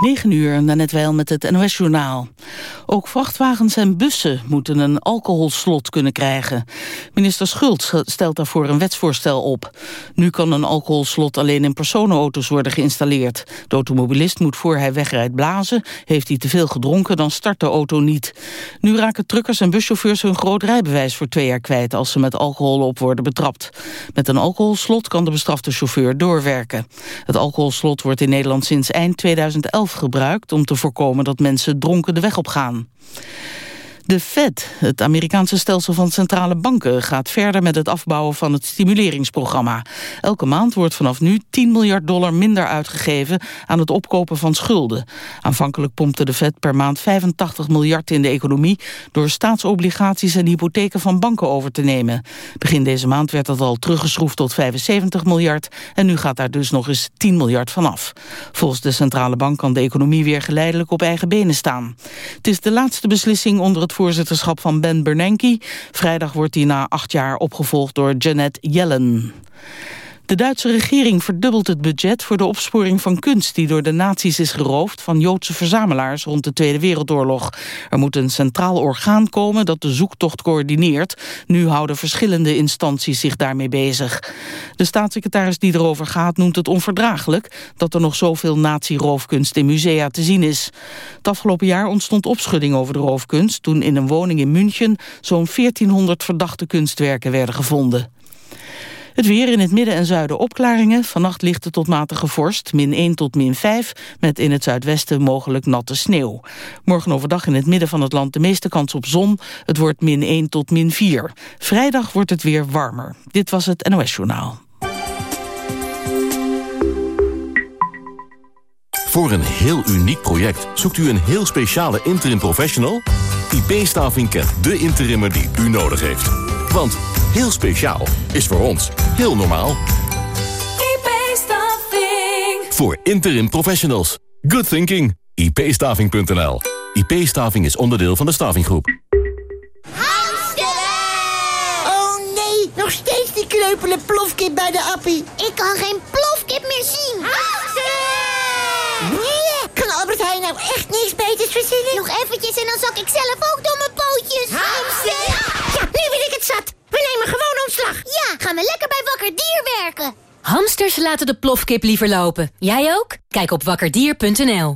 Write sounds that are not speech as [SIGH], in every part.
9 uur, net wel met het NOS-journaal. Ook vrachtwagens en bussen moeten een alcoholslot kunnen krijgen. Minister Schultz stelt daarvoor een wetsvoorstel op. Nu kan een alcoholslot alleen in personenauto's worden geïnstalleerd. De automobilist moet voor hij wegrijdt blazen. Heeft hij te veel gedronken, dan start de auto niet. Nu raken truckers en buschauffeurs hun groot rijbewijs voor twee jaar kwijt... als ze met alcohol op worden betrapt. Met een alcoholslot kan de bestrafte chauffeur doorwerken. Het alcoholslot wordt in Nederland sinds eind 2011 gebruikt om te voorkomen dat mensen dronken de weg op gaan. De Fed, het Amerikaanse stelsel van centrale banken... gaat verder met het afbouwen van het stimuleringsprogramma. Elke maand wordt vanaf nu 10 miljard dollar minder uitgegeven... aan het opkopen van schulden. Aanvankelijk pompte de Fed per maand 85 miljard in de economie... door staatsobligaties en hypotheken van banken over te nemen. Begin deze maand werd dat al teruggeschroefd tot 75 miljard... en nu gaat daar dus nog eens 10 miljard vanaf. Volgens de centrale bank kan de economie weer geleidelijk op eigen benen staan. Het is de laatste beslissing onder het voorzitterschap van Ben Bernanke. Vrijdag wordt hij na acht jaar opgevolgd door Janet Yellen. De Duitse regering verdubbelt het budget voor de opsporing van kunst... die door de nazi's is geroofd van Joodse verzamelaars rond de Tweede Wereldoorlog. Er moet een centraal orgaan komen dat de zoektocht coördineert. Nu houden verschillende instanties zich daarmee bezig. De staatssecretaris die erover gaat noemt het onverdraaglijk... dat er nog zoveel nazi-roofkunst in musea te zien is. Het afgelopen jaar ontstond opschudding over de roofkunst... toen in een woning in München zo'n 1400 verdachte kunstwerken werden gevonden. Het weer in het midden en zuiden opklaringen. Vannacht het tot matige vorst, min 1 tot min 5... met in het zuidwesten mogelijk natte sneeuw. Morgen overdag in het midden van het land de meeste kans op zon. Het wordt min 1 tot min 4. Vrijdag wordt het weer warmer. Dit was het NOS Journaal. Voor een heel uniek project zoekt u een heel speciale interim professional? IP-staving kent de interimmer die u nodig heeft. Want heel speciaal is voor ons heel normaal. IP-staving. Voor interim professionals. Good thinking. ipstaving.nl IP-staving is onderdeel van de Stavinggroep. Oh nee, nog steeds die kreupele plofkip bij de appie. Ik kan geen plofkip meer zien. Nee, kan Albert Heijn nou echt niks beters verzinnen? Nog eventjes en dan zak ik zelf ook door mijn pootjes. Hamster! We nemen gewoon ontslag. Ja, gaan we lekker bij Wakker Dier werken. Hamsters laten de plofkip liever lopen. Jij ook? Kijk op wakkerdier.nl.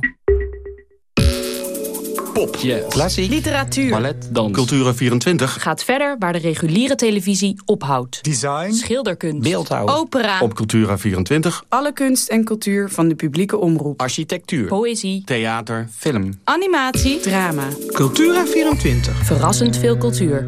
Pop, klassiek, Literatuur. ballet, dans. Cultura24. Gaat verder waar de reguliere televisie ophoudt. Design. Schilderkunst. Beeldhouw. Opera. Op Cultura24. Alle kunst en cultuur van de publieke omroep. Architectuur. Poëzie. Theater. Film. Animatie. Drama. Cultura24. Verrassend veel cultuur.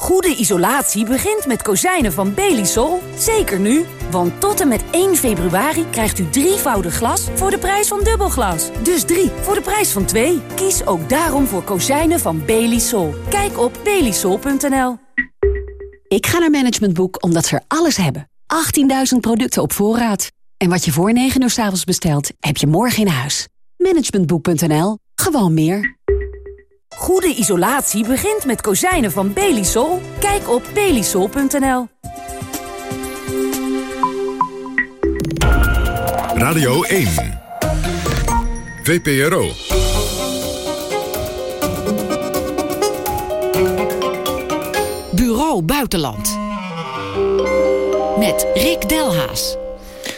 Goede isolatie begint met kozijnen van Belisol. Zeker nu, want tot en met 1 februari krijgt u drievoudig glas voor de prijs van dubbelglas. Dus drie voor de prijs van twee. Kies ook daarom voor kozijnen van Belisol. Kijk op belisol.nl. Ik ga naar Management Boek omdat ze er alles hebben. 18.000 producten op voorraad. En wat je voor 9 uur s avonds bestelt, heb je morgen in huis. Managementboek.nl. Gewoon meer. Goede isolatie begint met kozijnen van Belisol. Kijk op belisol.nl. Radio 1. VPRO. Bureau Buitenland. Met Rick Delhaas.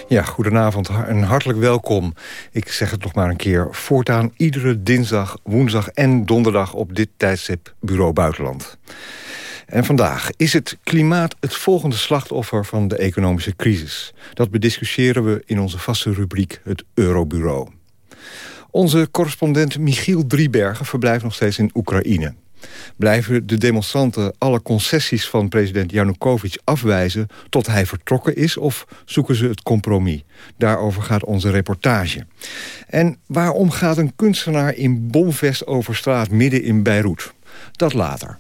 Ja, goedenavond en hartelijk welkom. Ik zeg het nog maar een keer. Voortaan iedere dinsdag, woensdag en donderdag op dit tijdstip Bureau Buitenland. En vandaag is het klimaat het volgende slachtoffer van de economische crisis. Dat bediscussiëren we in onze vaste rubriek het Eurobureau. Onze correspondent Michiel Driebergen verblijft nog steeds in Oekraïne. Blijven de demonstranten alle concessies van president Janukovic afwijzen... tot hij vertrokken is, of zoeken ze het compromis? Daarover gaat onze reportage. En waarom gaat een kunstenaar in bomvest over straat midden in Beirut? Dat later.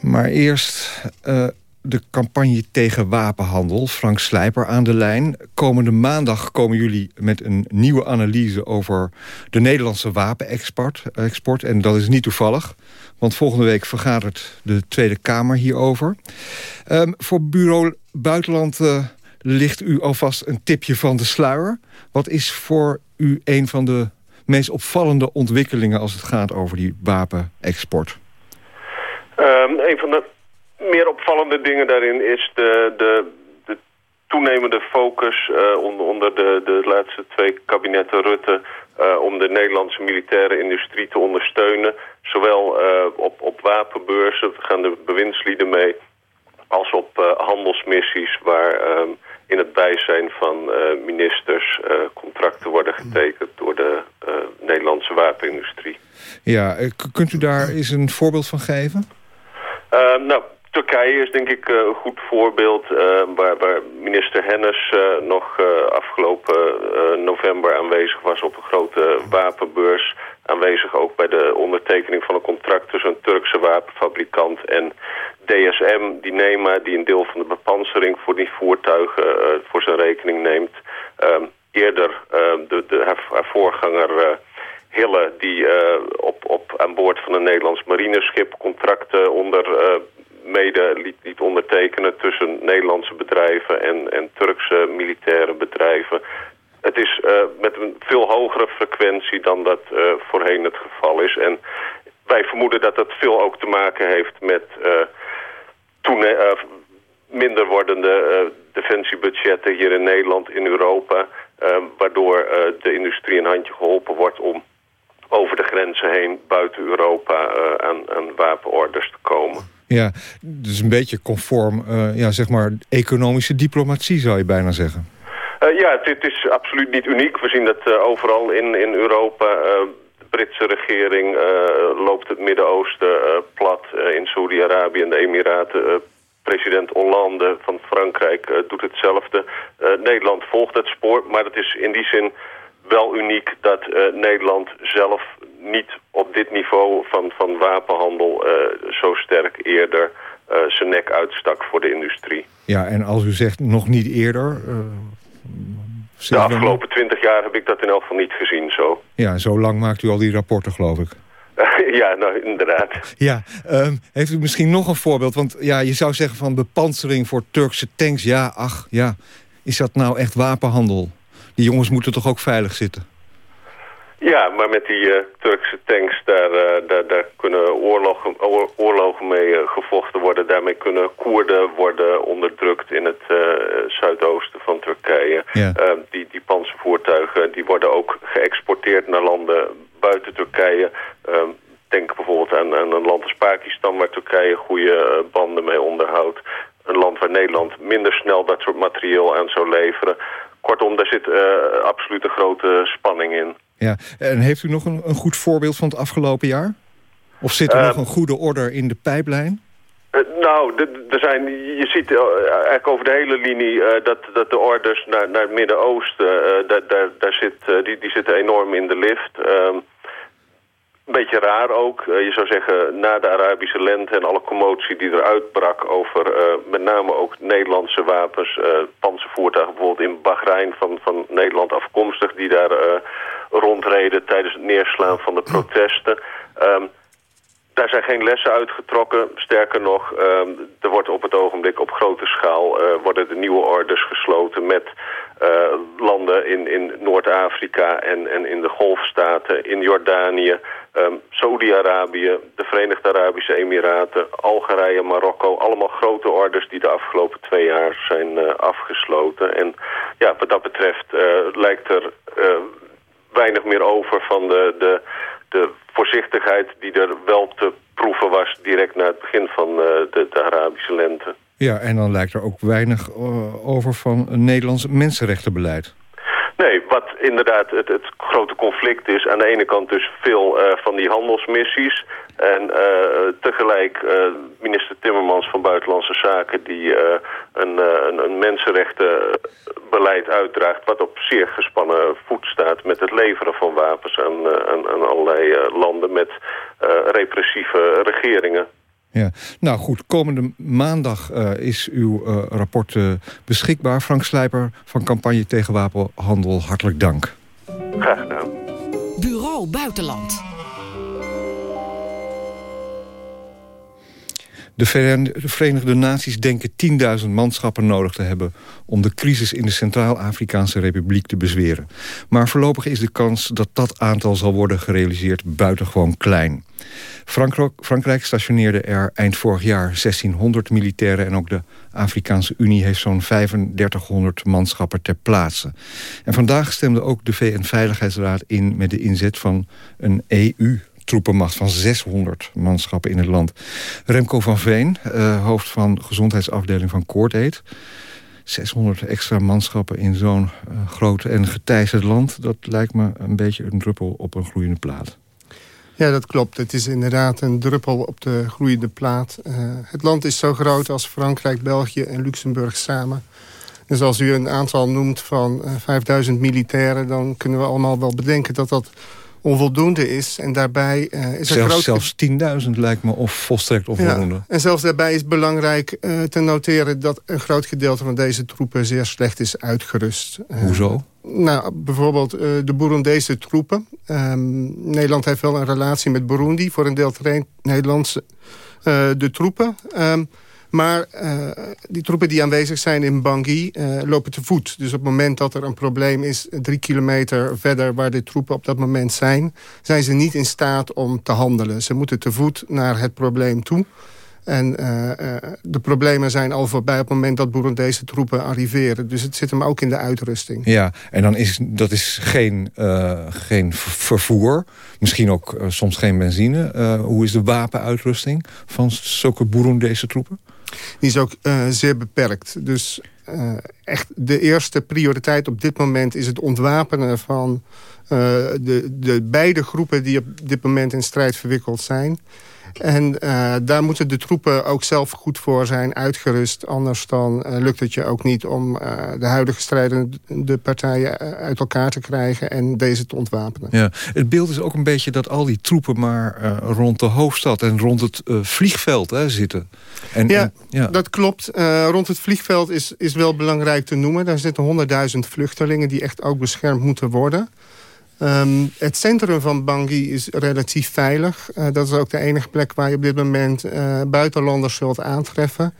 Maar eerst... Uh, de campagne tegen wapenhandel. Frank Slijper aan de lijn. Komende maandag komen jullie met een nieuwe analyse... over de Nederlandse wapenexport. Export, en dat is niet toevallig. Want volgende week vergadert de Tweede Kamer hierover. Um, voor Bureau Buitenland uh, ligt u alvast een tipje van de sluier. Wat is voor u een van de meest opvallende ontwikkelingen... als het gaat over die wapenexport? Um, een van de meer opvallende dingen daarin is de, de, de toenemende focus uh, onder, onder de, de laatste twee kabinetten Rutte... Uh, om de Nederlandse militaire industrie te ondersteunen. Zowel uh, op, op wapenbeurzen, we gaan de bewindslieden mee... als op handelsmissies waar ehm, in het bijzijn van ministers contracten worden getekend... door de Nederlandse wapenindustrie. Ja, kunt u daar eens een voorbeeld van geven? Nou, Turkije is denk ik uh, een goed voorbeeld uh, waar, waar, minister Hennis uh, nog afgelopen november aanwezig was op een grote wapenbeurs. Aanwezig ook bij de ondertekening van een contract tussen een Turkse wapenfabrikant en DSM, Dinema, die een deel van de bepansering voor die voertuigen voor zijn rekening neemt. Ehm, eerder de, de, haar, haar voorganger... Hille, die op, op, aan boord van een Nederlands marineschip contracten onder mede liet, ondertekenen tussen Nederlandse bedrijven en, en Turkse militaire bedrijven. Het is uh, met een veel hogere frequentie dan dat uh, voorheen het geval is. En wij vermoeden dat dat veel ook te maken heeft met uh, minder wordende defensiebudgetten hier in Nederland, in Europa. waardoor de industrie een handje geholpen wordt om over de grenzen heen buiten Europa aan, aan wapenorders te komen. Ja, dus een beetje conform, uh, ja, zeg maar, economische diplomatie zou je bijna zeggen. Uh, ja, het, is absoluut niet uniek. We zien dat uh, overal in, in Europa. de Britse regering loopt het Midden-Oosten plat. in Saudi-Arabië en de Emiraten president Hollande van Frankrijk doet hetzelfde. Nederland volgt het spoor, maar het is in die zin wel uniek dat Nederland zelf niet op dit niveau van, van wapenhandel uh, zo sterk eerder uh, zijn nek uitstak voor de industrie. Ja, en als u zegt nog niet eerder... De afgelopen twintig jaar heb ik dat in elk geval niet gezien zo. Ja, zo lang maakt u al die rapporten, geloof ik. [LAUGHS] ja, nou, inderdaad. Ja, um, heeft u misschien nog een voorbeeld? Want ja, je zou zeggen van bepansering voor Turkse tanks. Ja, ach, ja. Is dat nou echt wapenhandel? Die jongens moeten toch ook veilig zitten? Ja, maar met die uh, Turkse tanks, daar, uh, daar, daar kunnen oorlogen, oor, oorlogen mee uh, gevochten worden. Daarmee kunnen Koerden worden onderdrukt in het zuidoosten van Turkije. Ja. die, die panzervoertuigen die worden ook geëxporteerd naar landen buiten Turkije. denk bijvoorbeeld aan, aan, een land als Pakistan, waar Turkije goede banden mee onderhoudt. Een land waar Nederland minder snel dat soort materieel aan zou leveren. Kortom, daar zit absoluut een grote spanning in. Ja, en heeft u nog een, een goed voorbeeld van het afgelopen jaar? Of zit er uh, nog een goede order in de pijplijn? Uh, nou, er zijn, je ziet uh, eigenlijk over de hele linie dat, dat de orders naar, naar het Midden-Oosten, daar, daar, daar zit, die, die zitten enorm in de lift. Ehm, beetje raar ook. je zou zeggen, na de Arabische lente en alle commotie die er uitbrak over met name ook Nederlandse wapens, panzervoertuigen bijvoorbeeld in Bahrein van, van Nederland afkomstig, die daar rondreden tijdens het neerslaan van de protesten. Um, daar zijn geen lessen uitgetrokken. Sterker nog, um, er wordt op het ogenblik op grote schaal... Uh, worden de nieuwe orders gesloten met uh, landen in, in Noord-Afrika en, en in de Golfstaten, in Jordanië, um, Saudi-Arabië, de Verenigde Arabische Emiraten, Algerije, Marokko. Allemaal grote orders die de afgelopen twee jaar zijn uh, afgesloten. En ja, wat dat betreft lijkt er weinig meer over van de, de, de voorzichtigheid die er wel te proeven was direct na het begin van de, de, Arabische lente. Ja, en dan lijkt er ook weinig uh, over van een Nederlands mensenrechtenbeleid. Nee, wat inderdaad het, het, grote conflict is. Aan de ene kant dus veel uh, van die handelsmissies. En uh, tegelijk minister Timmermans van Buitenlandse Zaken... die een, een, een mensenrechtenbeleid uitdraagt... wat op zeer gespannen voet staat met het leveren van wapens... aan, aan, aan allerlei landen met repressieve regeringen. Ja, nou goed, komende maandag uh, is uw uh, rapport uh, beschikbaar. Frank Slijper van Campagne tegen Wapenhandel, hartelijk dank. Graag gedaan. Bureau Buitenland. De Verenigde Naties denken 10.000 manschappen nodig te hebben... om de crisis in de Centraal-Afrikaanse Republiek te bezweren. Maar voorlopig is de kans dat dat aantal zal worden gerealiseerd buitengewoon klein. Frankrijk, Frankrijk stationeerde er eind vorig jaar 1600 militairen... en ook de Afrikaanse Unie heeft zo'n 3500 manschappen ter plaatse. En vandaag stemde ook de VN-veiligheidsraad in met de inzet van een EU troepenmacht van 600 manschappen in het land. Remco van Veen, uh, hoofd van gezondheidsafdeling van Koordeed. 600 extra manschappen in zo'n uh, groot en geteisterd land... dat lijkt me een beetje een druppel op een gloeiende plaat. Ja, dat klopt. Het is inderdaad een druppel op de gloeiende plaat. Uh, het land is zo groot als Frankrijk, België en Luxemburg samen. Dus als u een aantal noemt van uh, 5000 militairen... dan kunnen we allemaal wel bedenken dat dat onvoldoende is. En daarbij uh, is zelfs, groot... Zelfs 10.000 lijkt me of volstrekt onvoldoende. Ja, en zelfs daarbij is belangrijk uh, te noteren... dat een groot gedeelte van deze troepen zeer slecht is uitgerust. Uh, Hoezo? Nou, bijvoorbeeld de Burundese troepen. Um, Nederland heeft wel een relatie met Burundi. Voor een deel traint Nederlandse de troepen... Um, maar uh, die troepen die aanwezig zijn in Bangui uh, lopen te voet. Dus op het moment dat er een probleem is... drie kilometer verder waar de troepen op dat moment zijn... zijn ze niet in staat om te handelen. Ze moeten te voet naar het probleem toe. En de problemen zijn al voorbij op het moment dat Boerendese troepen arriveren. Dus het zit hem ook in de uitrusting. Ja, en dan is dat is geen, geen vervoer. Misschien ook soms geen benzine. hoe is de wapenuitrusting van zulke Boerendese troepen? Die is ook uh, zeer beperkt. Dus uh, echt de eerste prioriteit op dit moment is het ontwapenen van uh, de, de beide groepen die op dit moment in strijd verwikkeld zijn. En uh, daar moeten de troepen ook zelf goed voor zijn uitgerust. Anders dan uh, lukt het je ook niet om uh, de huidige strijdende partijen uit elkaar te krijgen... en deze te ontwapenen. Ja, het beeld is ook een beetje dat al die troepen maar rond de hoofdstad... en rond het vliegveld hè, zitten. En, ja, en, ja, dat klopt. rond het vliegveld is, is wel belangrijk te noemen. Daar zitten honderdduizend vluchtelingen die echt ook beschermd moeten worden... Um, het centrum van Bangui is relatief veilig. Uh, dat is ook de enige plek waar je op dit moment uh, buitenlanders zult aantreffen.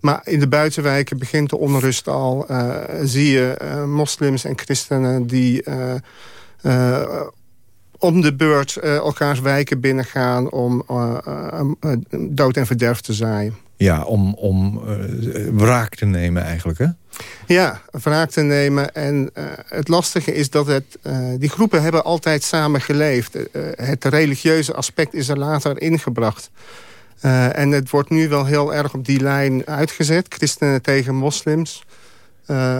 Maar in de buitenwijken begint de onrust al. Uh, zie je moslims en christenen die om de beurt elkaars wijken binnengaan... om dood en verderf te zaaien. Ja, om, om wraak te nemen eigenlijk, hè? Ja, wraak te nemen. En uh, het lastige is dat het, uh, die groepen hebben altijd samen geleefd. Uh, het religieuze aspect is er later ingebracht. en het wordt nu wel heel erg op die lijn uitgezet. Christenen tegen moslims.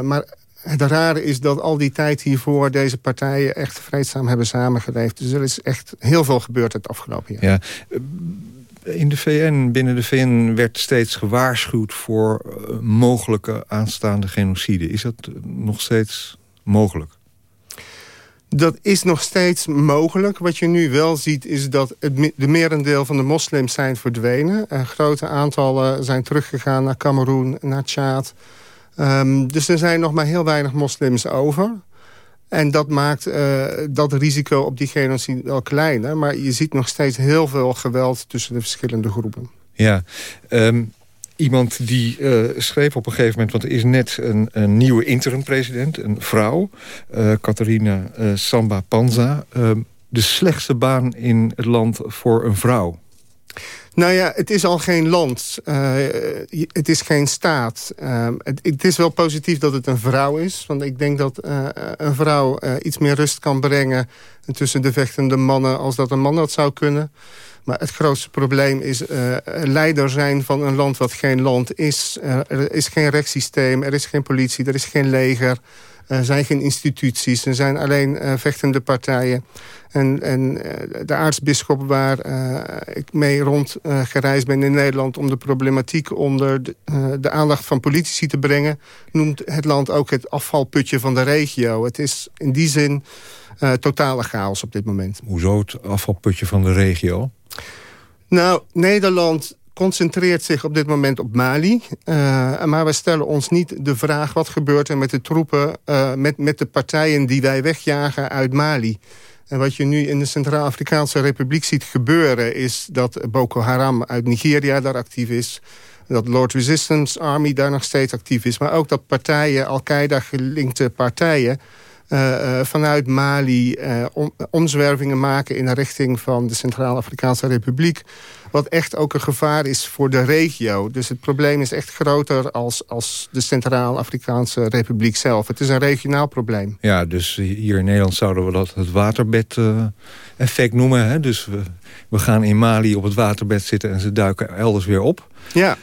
maar het rare is dat al die tijd hiervoor deze partijen echt vreedzaam hebben samengeleefd. Dus er is echt heel veel gebeurd het afgelopen jaar. Ja in de VN, binnen de VN werd steeds gewaarschuwd voor uh, mogelijke aanstaande genocide. Is dat nog steeds mogelijk? Dat is nog steeds mogelijk. Wat je nu wel ziet is dat het, de merendeel van de moslims zijn verdwenen. Uh, grote aantallen zijn teruggegaan naar Cameroen, naar Tjaad. Um, dus er zijn nog maar heel weinig moslims over. En dat maakt uh, dat risico op die genocide wel kleiner. Maar je ziet nog steeds heel veel geweld tussen de verschillende groepen. Ja, um, iemand die uh, schreef op een gegeven moment... want er is net een, een nieuwe interim-president, een vrouw... Uh, Catharina Samba Panza. Ehm, de slechtste baan in het land voor een vrouw. Nou ja, het is al geen land. Uh, het is geen staat. Uh, het, het, is wel positief dat het een vrouw is. Want ik denk dat uh, een vrouw iets meer rust kan brengen... tussen de vechtende mannen als dat een man dat zou kunnen. Maar het grootste probleem is leider zijn van een land wat geen land is. er is geen rechtssysteem, er is geen politie, er is geen leger... Er zijn geen instituties, er zijn alleen uh, vechtende partijen. En, en uh, de aartsbisschop waar uh, ik mee rond gereisd ben in Nederland... om de problematiek onder de, de, aandacht van politici te brengen... noemt het land ook het afvalputje van de regio. Het is in die zin totale chaos op dit moment. Hoezo het afvalputje van de regio? Nou, Nederland concentreert zich op dit moment op Mali. Uh, maar we stellen ons niet de vraag... wat gebeurt er met de troepen, uh, met, met de partijen die wij wegjagen uit Mali... En wat je nu in de Centraal-Afrikaanse Republiek ziet gebeuren... is dat Boko Haram uit Nigeria daar actief is dat Lord Resistance Army daar nog steeds actief is. Maar ook dat partijen, Al-Qaeda gelinkte partijen... Uh, uh, vanuit Mali om, omzwervingen maken in de richting van de Centraal-Afrikaanse Republiek. Wat echt ook een gevaar is voor de regio. Dus het probleem is echt groter als, als de Centraal-Afrikaanse Republiek zelf. Het is een regionaal probleem. Ja, dus hier in Nederland zouden we dat het waterbed-effect noemen. Hè? Dus we, we gaan in Mali op het waterbed zitten en ze duiken elders weer op. Ja.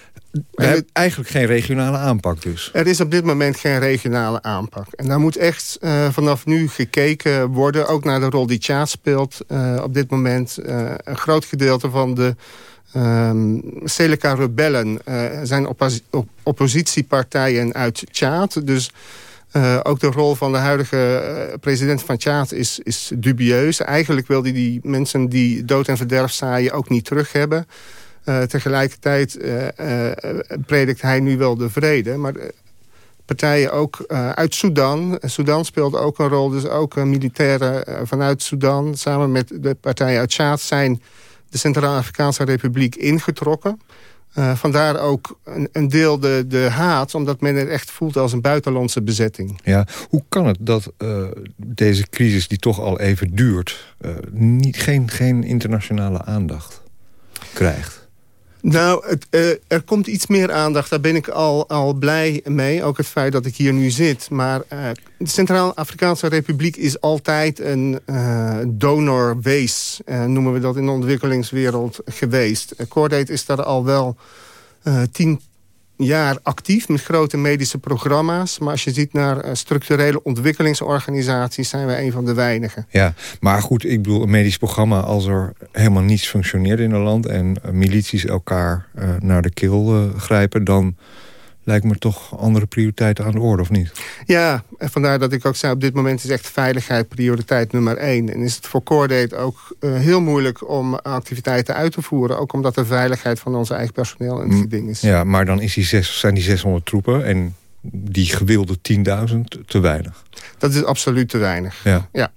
We hebben eigenlijk geen regionale aanpak dus. Er is op dit moment geen regionale aanpak. En daar moet echt uh, vanaf nu gekeken worden. Ook naar de rol die Tjaat speelt uh, op dit moment. Uh, een groot gedeelte van de um, Seleka-rebellen... zijn op oppositiepartijen uit Tjaat. Dus... Uh, ook de rol van de huidige uh, president van Tjaat is, is dubieus. Eigenlijk wil hij die mensen die dood en verderf zaaien ook niet terug hebben. Uh, tegelijkertijd uh, uh, predikt hij nu wel de vrede. Maar partijen ook uit Sudan. Sudan speelt ook een rol. Dus ook militairen vanuit Sudan... samen met de partijen uit Tjaad... zijn de Centraal-Afrikaanse Republiek ingetrokken. vandaar ook een, een, deel de, de haat... omdat men het echt voelt als een buitenlandse bezetting. Ja, hoe kan het dat deze crisis die toch al even duurt... niet, geen, geen internationale aandacht krijgt? Nou, uh, er komt iets meer aandacht. Daar ben ik al, al blij mee. Ook het feit dat ik hier nu zit. Maar uh, de Centraal-Afrikaanse Republiek is altijd een uh, donor wees. noemen we dat in de ontwikkelingswereld geweest. Cordate is daar al wel tien jaar actief met grote medische programma's. Maar als je ziet naar uh, structurele ontwikkelingsorganisaties... zijn wij een van de weinigen. Ja, maar goed, ik bedoel, een medisch programma... als er helemaal niets functioneert in een land... en milities elkaar uh, naar de keel grijpen... dan lijkt me toch andere prioriteiten aan de orde, of niet? Ja, en vandaar dat ik ook zei... op dit moment is echt veiligheid prioriteit nummer één. En is het voor Cordate ook uh, heel moeilijk om activiteiten uit te voeren. Ook omdat de veiligheid van onze eigen personeel een mm, ding is. Ja, maar dan is die zes, zijn die 600 troepen... en die gewilde 10.000 te weinig. Dat is absoluut te weinig, ja. ja.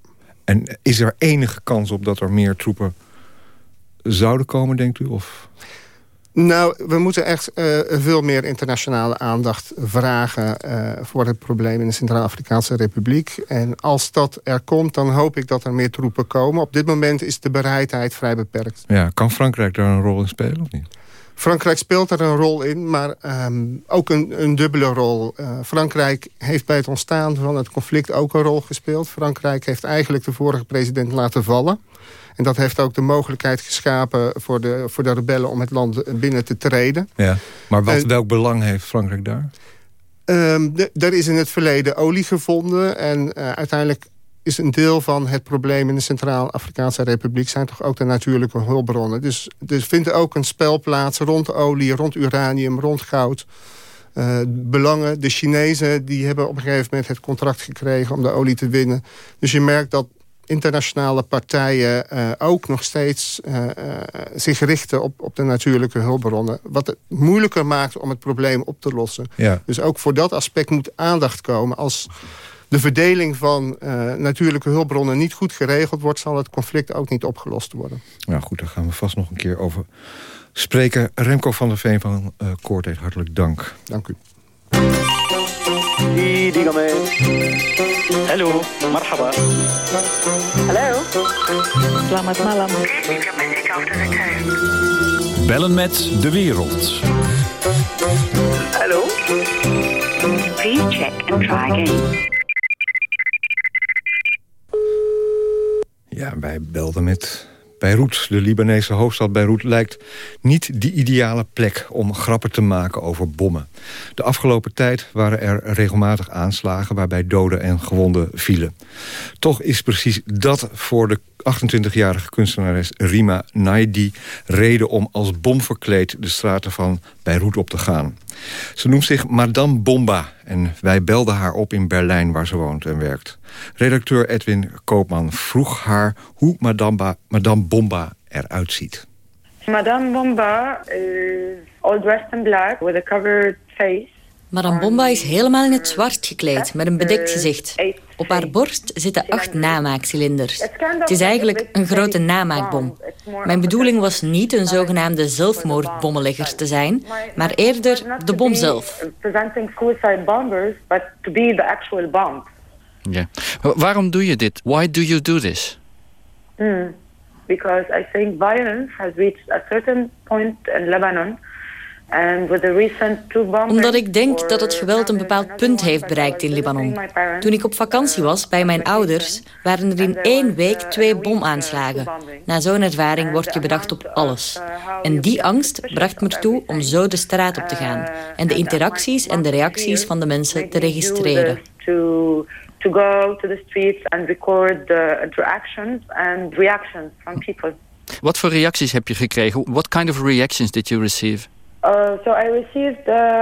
En is er enige kans op dat er meer troepen zouden komen, denkt u? Of... Nou, we moeten echt uh, veel meer internationale aandacht vragen... Uh, voor het probleem in de Centraal-Afrikaanse Republiek. En als dat er komt, dan hoop ik dat er meer troepen komen. Op dit moment is de bereidheid vrij beperkt. Ja, kan Frankrijk daar een rol in spelen of niet? Frankrijk speelt daar een rol in, maar um, ook een, een, dubbele rol. Uh, Frankrijk heeft bij het ontstaan van het conflict ook een rol gespeeld. Frankrijk heeft eigenlijk de vorige president laten vallen. En dat heeft ook de mogelijkheid geschapen voor de, voor de rebellen... om het land binnen te treden. Ja. Maar wat, welk belang heeft Frankrijk daar? Um, er is in het verleden olie gevonden. En uh, uiteindelijk is een deel van het probleem in de Centraal-Afrikaanse Republiek... zijn toch ook de natuurlijke hulpbronnen. Dus er vindt ook een spel plaats rond olie, rond uranium, rond goud... Uh, belangen. De Chinezen die hebben op een gegeven moment het contract gekregen om de olie te winnen. Dus je merkt dat internationale partijen uh, ook nog steeds uh, uh, zich richten op, op de natuurlijke hulpbronnen. Wat het moeilijker maakt om het probleem op te lossen. Ja. Dus ook voor dat aspect moet aandacht komen. Als de verdeling van natuurlijke hulpbronnen niet goed geregeld wordt... zal het conflict ook niet opgelost worden. Nou goed, daar gaan we vast nog een keer over spreken. Remco van der Veen van Koorteet, hartelijk dank. Dank u. Sí, dígame. Hello, marhaba. Hallo. Selamat malam. Bellen met de wereld. Hallo. Please check and try again. Ja, wij belden met Beirut, de Libanese hoofdstad Beirut, lijkt niet de ideale plek om grappen te maken over bommen. De afgelopen tijd waren er regelmatig aanslagen waarbij doden en gewonden vielen. Toch is precies dat voor de 28-jarige kunstenares Rima Naidi reden om als bom verkleed de straten van Beirut op te gaan. Ze noemt zich Madame Bomba en wij belden haar op in Berlijn waar ze woont en werkt. Redacteur Edwin Koopman vroeg haar hoe Madame, Madame Bomba eruit ziet. Madame Bomba is all dressed in black with a covered face. Madame Bomba is helemaal in het zwart gekleed, met een bedekt gezicht. Op haar borst zitten acht namaakcilinders. Het is eigenlijk een grote namaakbom. Mijn bedoeling was niet een zogenaamde zelfmoordbommenlegger te zijn, maar eerder de bom zelf. Ja. Waarom doe je dit? Why do you do this? Hmm. Because I think violence has reached a certain point in Lebanon omdat ik denk dat het geweld een bepaald punt heeft bereikt in Libanon. Toen ik op vakantie was bij mijn ouders... waren er in één week twee bomaanslagen. Na zo'n ervaring word je bedacht op alles. En die angst bracht me ertoe om zo de straat op te gaan... en de interacties en de reacties van de mensen te registreren. To go to the streets and record the interactions and reactions from people. Wat voor reacties heb je gekregen? What kind of reactions did you receive? Uh, uh.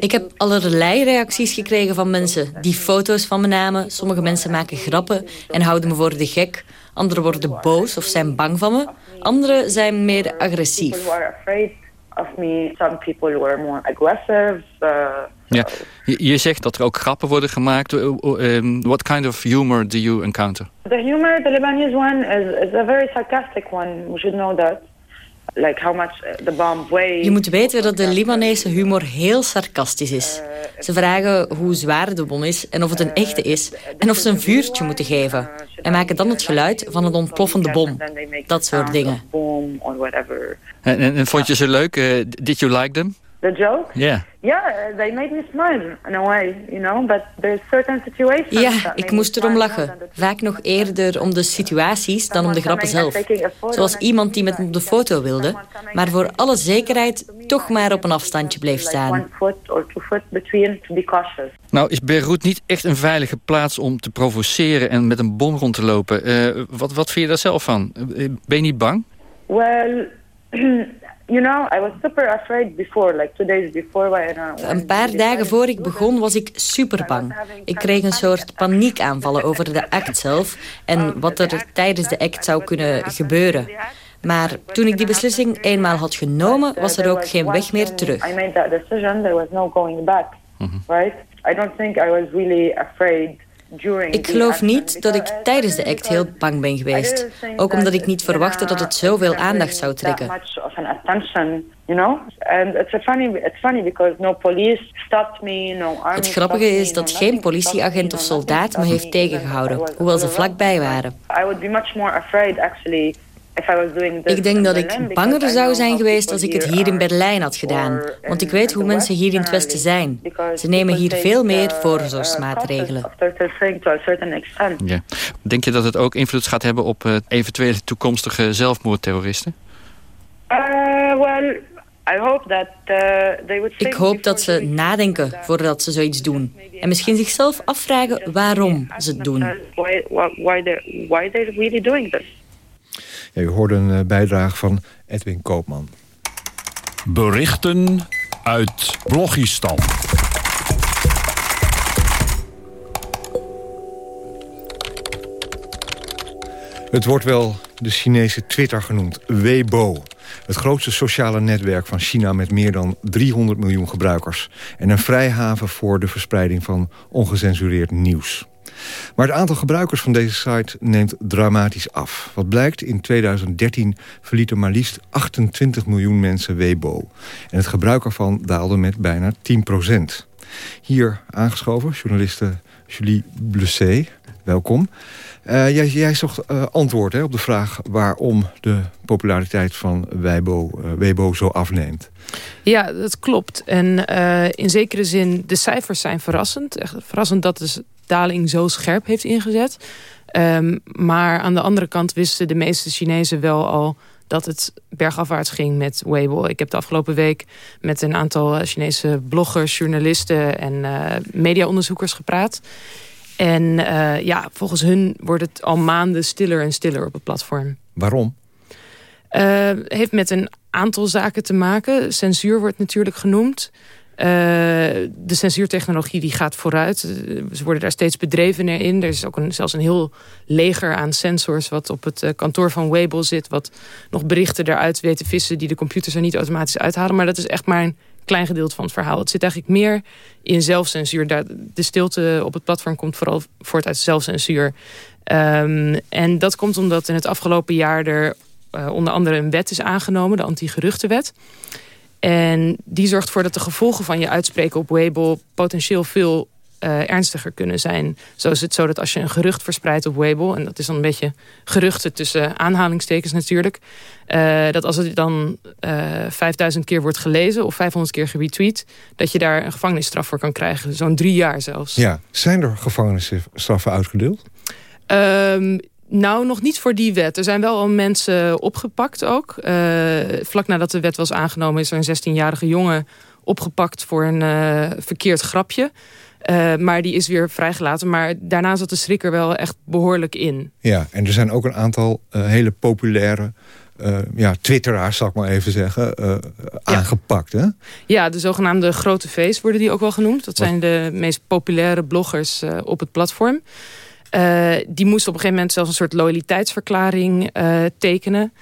Ik heb allerlei reacties gekregen van mensen die foto's van me namen. Sommige mensen maken grappen en houden me voor de gek. Anderen worden boos of zijn bang van me. Anderen zijn meer agressief. People were afraid of me. Some people were more aggressive. Ja. Je, je zegt dat er ook grappen worden gemaakt. Um, what kind of humor do you encounter? The humor, the Lebanese one, is, is a very sarcastic one. We should know that. Like how much the bomb weighs. Je moet weten dat de Libanese humor heel sarcastisch is. Ze vragen hoe zwaar de bom is en of het een echte is. En of ze een vuurtje moeten geven. En maken dan het geluid van een ontploffende bom. Dat soort dingen. En, en, en vond je ze leuk? Uh, did you like them? The joke? Yeah. Yeah, they made me smile in a way, you know, but there's certain situations... Ja, ik moest erom lachen. Vaak nog eerder om de situaties dan om de grappen zelf. Zoals iemand die met me op de foto wilde, maar voor alle zekerheid toch maar op een afstandje bleef staan. Nou, is Beirut niet echt een veilige plaats om te provoceren en met een bom rond te lopen? Uh, wat, wat vind je daar zelf van? Ben je niet bang? Well... [CLEARS THROAT] You know, I was super afraid before, like two days before. When, uh, een paar dagen voor ik begon was ik super bang. Ik kreeg een soort paniekaanvallen over de act zelf en wat er tijdens de act zou kunnen gebeuren. Maar toen ik die beslissing eenmaal had genomen, was er ook geen weg meer terug. I made that decision, there was no going back, right? I don't think I was really afraid ik geloof niet dat ik tijdens de act heel bang ben geweest. Ook omdat ik niet verwachtte dat het zoveel aandacht zou trekken. Het grappige is dat geen politieagent of soldaat me heeft tegengehouden, hoewel ze vlakbij waren. Ik denk dat ik banger zou zijn geweest als ik het hier in Berlijn had gedaan. Want ik weet hoe mensen hier in het Westen zijn. Ze nemen hier veel meer voorzorgsmaatregelen. Ja. Denk je dat het ook invloed gaat hebben op uh, eventuele toekomstige zelfmoordterroristen? Ik hoop dat ze nadenken voordat ze zoiets doen. En misschien zichzelf afvragen waarom ze het doen. Ja, u hoorde een uh, bijdrage van Edwin Koopman. Berichten uit Blogistan. Het wordt wel de Chinese Twitter genoemd, Weibo. Het grootste sociale netwerk van China met meer dan 300 miljoen gebruikers. En een vrijhaven voor de verspreiding van ongecensureerd nieuws. Maar het aantal gebruikers van deze site neemt dramatisch af. Wat blijkt, in 2013 verlieten maar liefst 28 miljoen mensen Weibo. En het gebruik ervan daalde met bijna 10 procent. Hier aangeschoven, journaliste Julie Blessé. Welkom. Uh, jij, jij, zocht uh, antwoord hè, op de vraag waarom de populariteit van Weibo, uh, Weibo zo afneemt. Ja, dat klopt. En in zekere zin, de cijfers zijn verrassend. Echt verrassend dat de daling zo scherp heeft ingezet. Um, maar aan de andere kant wisten de meeste Chinezen wel al dat het bergafwaarts ging met Weibo. Ik heb de afgelopen week met een aantal Chinese bloggers, journalisten en uh, mediaonderzoekers gepraat. En uh, ja, volgens hun wordt het al maanden stiller en stiller op het platform. Waarom? Uh, heeft met een aantal zaken te maken. Censuur wordt natuurlijk genoemd. De censuurtechnologie die gaat vooruit. Ze worden daar steeds bedrevener in. Er is ook een, zelfs een heel leger aan sensors... wat op het kantoor van Weibo zit... wat nog berichten eruit weten vissen... die de computers er niet automatisch uithalen. Maar dat is echt maar een klein gedeelte van het verhaal. Het zit eigenlijk meer in zelfcensuur. De stilte op het platform komt vooral voort uit zelfcensuur. Um, en dat komt omdat in het afgelopen jaar er uh, onder andere een wet is aangenomen, de anti-geruchtenwet. En die zorgt ervoor dat de gevolgen van je uitspreken op Weibo potentieel veel uh, ernstiger kunnen zijn. Zo is het zo dat als je een gerucht verspreidt op Weibo... en dat is dan een beetje geruchten tussen aanhalingstekens natuurlijk... Uh, dat als het dan uh, 5000 keer wordt gelezen of 500 keer geretweet... dat je daar een gevangenisstraf voor kan krijgen. Zo'n drie jaar zelfs. Ja, zijn er gevangenisstraffen uitgedeeld? Um, nou, nog niet voor die wet. Er zijn wel al mensen opgepakt ook. Uh, vlak nadat de wet was aangenomen is er een 16-jarige jongen opgepakt voor een uh, verkeerd grapje. Uh, maar die is weer vrijgelaten. Maar daarna zat de schrik er wel echt behoorlijk in. Ja, en er zijn ook een aantal hele populaire uh, ja, twitteraars, zal ik maar even zeggen, uh, aangepakt. Hè? Ja, de zogenaamde grote feest worden die ook wel genoemd. Dat zijn de meest populaire bloggers uh, op het platform. Die moesten op een gegeven moment zelfs een soort loyaliteitsverklaring tekenen.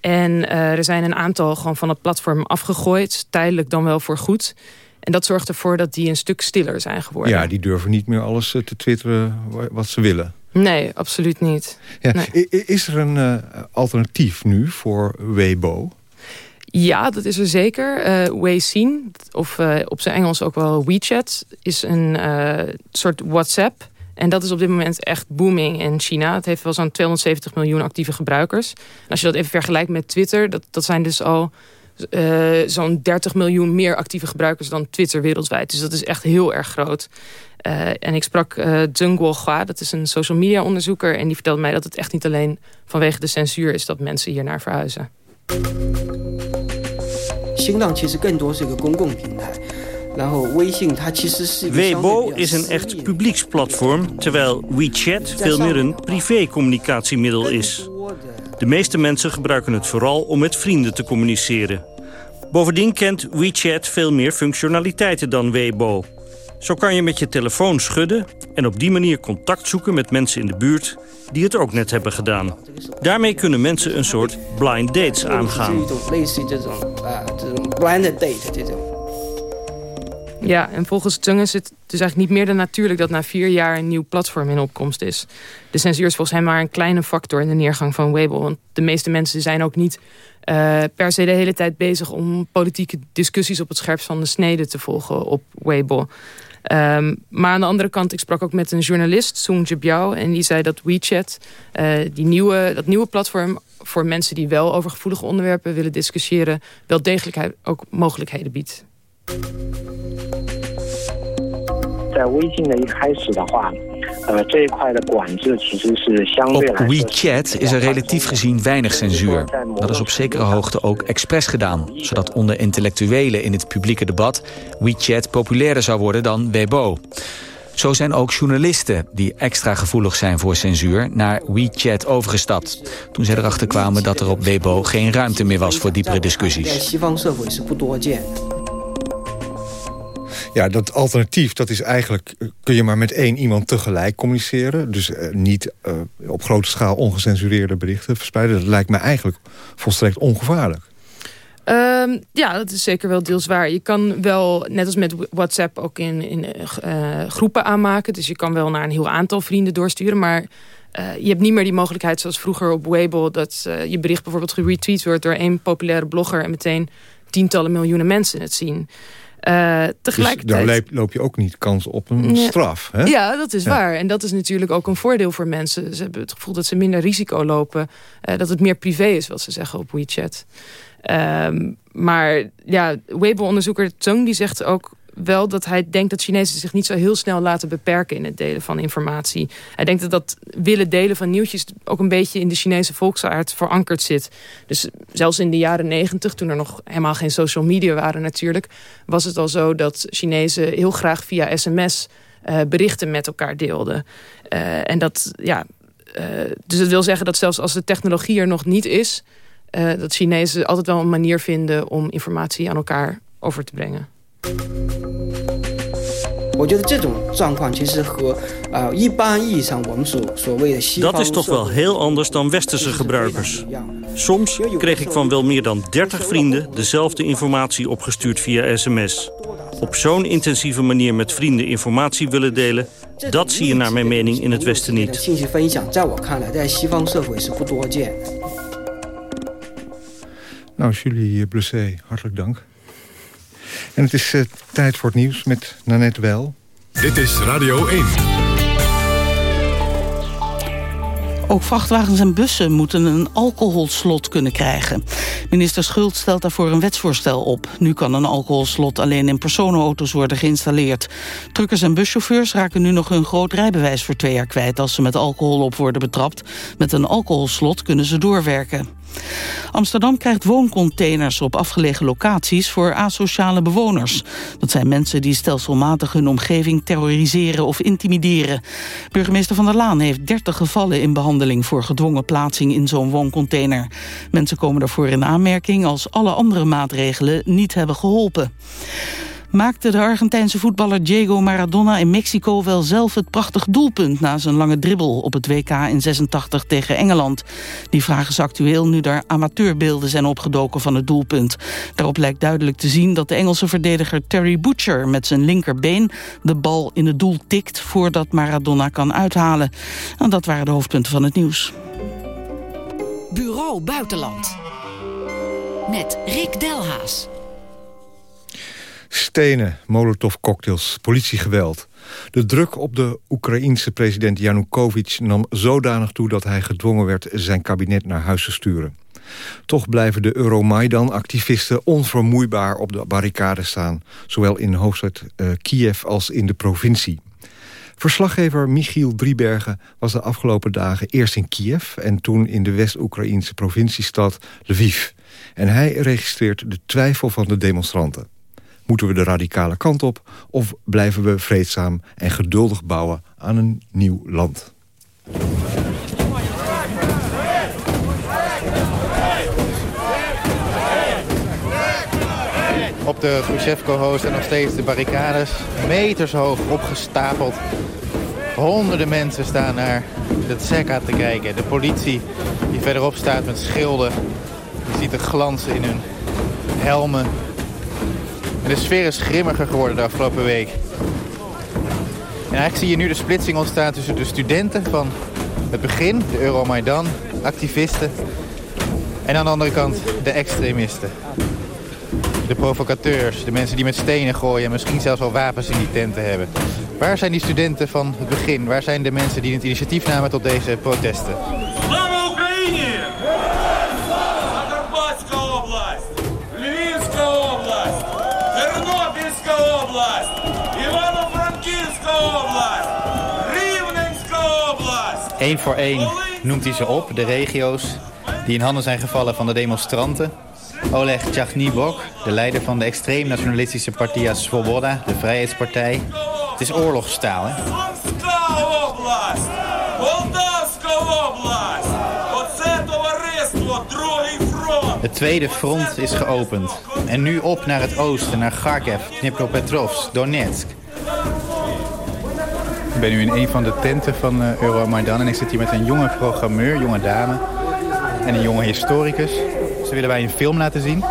En er zijn een aantal gewoon van het platform afgegooid. Tijdelijk dan wel voor goed. En dat zorgt ervoor dat die een stuk stiller zijn geworden. Ja, die durven niet meer alles te twitteren wat ze willen. Nee, absoluut niet. Ja. Nee. Is er een alternatief nu voor Weibo? Ja, dat is er zeker. Uh, Weixin, of uh, op zijn Engels ook wel WeChat, is een soort WhatsApp. En dat is op dit moment echt booming in China. Het heeft wel zo'n 270 miljoen actieve gebruikers. En als je dat even vergelijkt met Twitter, dat, dat zijn dus al uh, zo'n 30 miljoen meer actieve gebruikers dan Twitter wereldwijd. Dus dat is echt heel erg groot. Uh, en ik sprak uh, Zheng Guohua, dat is een social media onderzoeker... en die vertelde mij dat het echt niet alleen vanwege de censuur is... dat mensen hier naar verhuizen. 新浪其实更多是一个公共平台。 Weibo is een echt publieksplatform, terwijl WeChat veel meer een privécommunicatiemiddel is. De meeste mensen gebruiken het vooral om met vrienden te communiceren. Bovendien kent WeChat veel meer functionaliteiten dan Weibo. Zo kan je met je telefoon schudden en op die manier contact zoeken met mensen in de buurt die het ook net hebben gedaan. Daarmee kunnen mensen een soort blind dates aangaan. Ja, en volgens Zeng is het dus eigenlijk niet meer dan natuurlijk... dat na vier jaar een nieuw platform in opkomst is. De censuur is volgens hem maar een kleine factor in de neergang van Weibo. Want de meeste mensen zijn ook niet uh, per se de hele tijd bezig... om politieke discussies op het scherpst van de snede te volgen op Weibo. Um, maar aan de andere kant, ik sprak ook met een journalist, Sung Jibiao... en die zei dat WeChat, uh, die nieuwe, dat nieuwe platform... voor mensen die wel over gevoelige onderwerpen willen discussiëren... wel degelijk ook mogelijkheden biedt. 在微信的一开始的话，呃，这一块的管制其实是相对 Op WeChat is er relatief gezien weinig censuur. Dat is op zekere hoogte ook expres gedaan, zodat onder intellectuelen in het publieke debat WeChat populairder zou worden dan Weibo. Zo zijn ook journalisten die extra gevoelig zijn voor censuur naar WeChat overgestapt. Toen zij erachter kwamen dat er op Weibo geen ruimte meer was voor diepere discussies. Ja, dat alternatief, dat is eigenlijk... eh, kun je maar met één iemand tegelijk communiceren. Dus uh, niet uh, op grote schaal ongecensureerde berichten verspreiden. Dat lijkt me eigenlijk volstrekt ongevaarlijk. Um, ja, dat is zeker wel deels waar. Je kan wel, net als met WhatsApp, ook in, in groepen aanmaken. Dus je kan wel naar een heel aantal vrienden doorsturen. Maar je hebt niet meer die mogelijkheid zoals vroeger op Weibo... dat je bericht bijvoorbeeld geretweet wordt door één populaire blogger... en meteen tientallen miljoenen mensen het zien. Uh, tegelijkertijd... Dus daar loop je ook niet kans op een ja. straf. Hè? Ja, dat is ja. waar. En dat is natuurlijk ook een voordeel voor mensen. Ze hebben het gevoel dat ze minder risico lopen. Uh, dat het meer privé is, wat ze zeggen op WeChat. Um, maar ja, Weibo-onderzoeker Zheng die zegt ook wel dat hij denkt dat Chinezen zich niet zo heel snel laten beperken in het delen van informatie. Hij denkt dat dat willen delen van nieuwtjes ook een beetje in de Chinese volksaard verankerd zit. Dus zelfs in de jaren negentig, toen er nog helemaal geen social media waren natuurlijk, was het al zo dat Chinezen heel graag via sms uh, berichten met elkaar deelden. Uh, en dat, ja, uh, dus dat wil zeggen dat zelfs als de technologie er nog niet is, dat Chinezen altijd wel een manier vinden om informatie aan elkaar over te brengen. 我觉得这种状况其实和呃一般意义上我们所所谓的西方 Dat is toch wel heel anders dan westerse gebruikers. Soms kreeg ik van wel meer dan 30 vrienden dezelfde informatie opgestuurd via sms. Op zo'n intensieve manier met vrienden informatie willen delen... dat zie je naar mijn mening in het Westen niet. 信息分享，在我看来，在西方社会是不多见的。 Nou, Julie Blusset, hartelijk dank. En het is uh, tijd voor het nieuws met Nanette Wel. Dit is Radio 1. Ook vrachtwagens en bussen moeten een alcoholslot kunnen krijgen. Minister Schult stelt daarvoor een wetsvoorstel op. Nu kan een alcoholslot alleen in personenauto's worden geïnstalleerd. Truckers en buschauffeurs raken nu nog hun groot rijbewijs voor twee jaar kwijt... als ze met alcohol op worden betrapt. Met een alcoholslot kunnen ze doorwerken. Amsterdam krijgt wooncontainers op afgelegen locaties voor asociale bewoners. Dat zijn mensen die stelselmatig hun omgeving terroriseren of intimideren. Burgemeester Van der Laan heeft 30 gevallen in behandeling voor gedwongen plaatsing in zo'n wooncontainer. Mensen komen daarvoor in aanmerking als alle andere maatregelen niet hebben geholpen maakte de Argentijnse voetballer Diego Maradona in Mexico wel zelf het prachtig doelpunt na zijn lange dribbel op het WK in 86 tegen Engeland. Die vraag is actueel nu daar amateurbeelden zijn opgedoken van het doelpunt. Daarop lijkt duidelijk te zien dat de Engelse verdediger Terry Butcher met zijn linkerbeen de bal in het doel tikt voordat Maradona kan uithalen. En dat waren de hoofdpunten van het nieuws. Bureau Buitenland. Met Rick Delhaas. Stenen, molotovcocktails, politiegeweld. De druk op de Oekraïense president Yanukovych nam zodanig toe... dat hij gedwongen werd zijn kabinet naar huis te sturen. Toch blijven de Euromaidan-activisten onvermoeibaar op de barricade staan... zowel in hoofdstad uh, Kiev als in de provincie. Verslaggever Michiel Driebergen was de afgelopen dagen eerst in Kiev... en toen in de West-Oekraïnse provinciestad Lviv. En hij registreert de twijfel van de demonstranten. Moeten we de radicale kant op of blijven we vreedzaam en geduldig bouwen aan een nieuw land? Op de Khrushchevko staan nog steeds de barricades, meters hoog opgestapeld. Honderden mensen staan naar de Tseka te kijken. De politie die verderop staat met schilden. Je ziet de glansen in hun helmen. De sfeer is grimmiger geworden de afgelopen week. En eigenlijk zie je nu de splitsing ontstaan tussen de studenten van het begin, de Euromaidan, activisten. En aan de andere kant de extremisten. De provocateurs, de mensen die met stenen gooien en misschien zelfs wel wapens in die tenten hebben. Waar zijn die studenten van het begin? Waar zijn de mensen die het initiatief namen tot deze protesten? Eén voor één noemt hij ze op, de regio's die in handen zijn gevallen van de demonstranten. Oleg Tjachnibok, de leider van de extreem nationalistische partij Svoboda, de Vrijheidspartij. Het is oorlogstaal, hè? Het tweede front is geopend. En nu op naar het oosten, naar Kharkiv, Dnipropetrovsk, Donetsk. Ik ben nu in een van de tenten van uh, Euromaidan en ik zit hier met een jonge programmeur, jonge dame en een jonge historicus. Ze willen wij een film laten zien.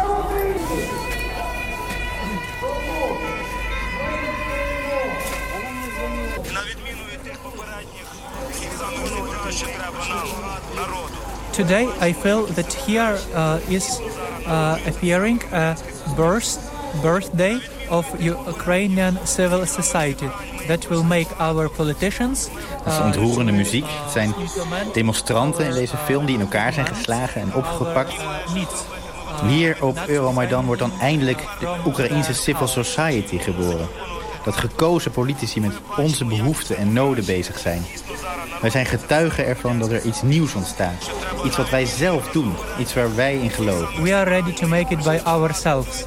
Today I feel that here uh, is uh, appearing a birth, birthday of Ukrainian civil society that will make our politicians... Dat is ontroerende muziek. Het zijn demonstranten in deze film die in elkaar zijn geslagen en opgepakt. Hier op Euromaidan wordt dan eindelijk de Oekraïnse civil society geboren. Dat gekozen politici met onze behoeften en noden bezig zijn. Wij zijn getuigen ervan dat er iets nieuws ontstaat. Iets wat wij zelf doen. Iets waar wij in geloven. We are ready to make it by ourselves.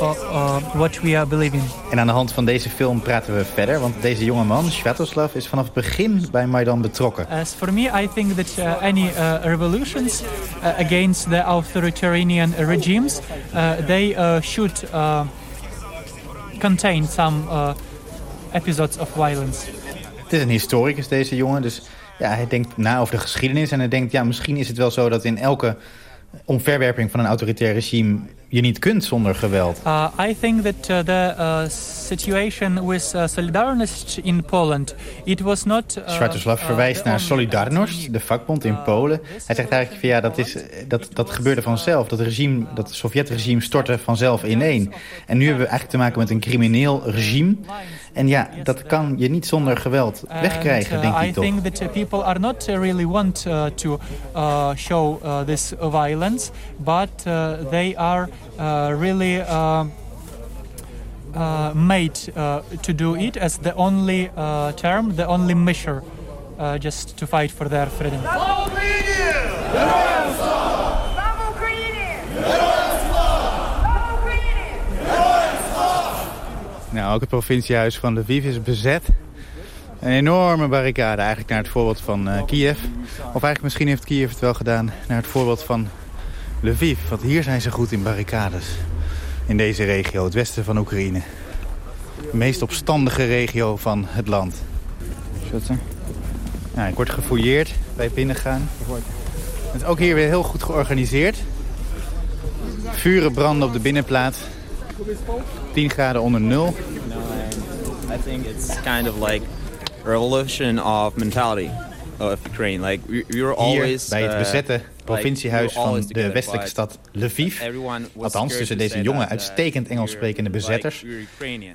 Uh, what we are believing. En aan de hand van deze film praten we verder. Want deze jonge man, Sviatoslav, is vanaf het begin bij Maidan betrokken. As for me, I think that uh, any uh, revolutions against the authoritarian regimes, they should contain some episodes of violence. Het is een historicus, deze jongen. Dus ja, hij denkt na over de geschiedenis. En hij denkt, ja, misschien is het wel zo dat in elke omverwerping van een autoritair regime je niet kunt zonder geweld. Uh, I think that uh, the uh, situation with uh, Solidarność in Poland, it was not... Uh, verwijst naar Solidarność, de vakbond in Polen. Hij zegt eigenlijk van ja, dat, is, dat, dat gebeurde vanzelf. Dat, regime, dat Sovjetregime stortte vanzelf ineen. En nu hebben we eigenlijk te maken met een crimineel regime. En ja, dat kan je niet zonder geweld wegkrijgen, denkt hij I toch. think that people are not really want to show this violence, but they are really uh, uh, made uh, to do it as the only term, the only measure, just to fight for their freedom. Nou, ook het provinciehuis van Lviv is bezet. Een enorme barricade, eigenlijk naar het voorbeeld van uh, Kiev. Of eigenlijk misschien heeft Kiev het wel gedaan naar het voorbeeld van Lviv. Want hier zijn ze goed in barricades. In deze regio, het westen van Oekraïne. De meest opstandige regio van het land. Schutter. Nou, ik word gefouilleerd bij binnengaan. Het is ook hier weer heel goed georganiseerd. Vuren branden op de binnenplaats. 10 graden onder nul. No, I, think it's kind of like revolution of mentality of Ukraine. Like we, we were always Hier bij het uh, bezette provinciehuis van de westelijke stad Lviv. Althans, tussen deze jonge, uh, uitstekend Engels sprekende bezetters...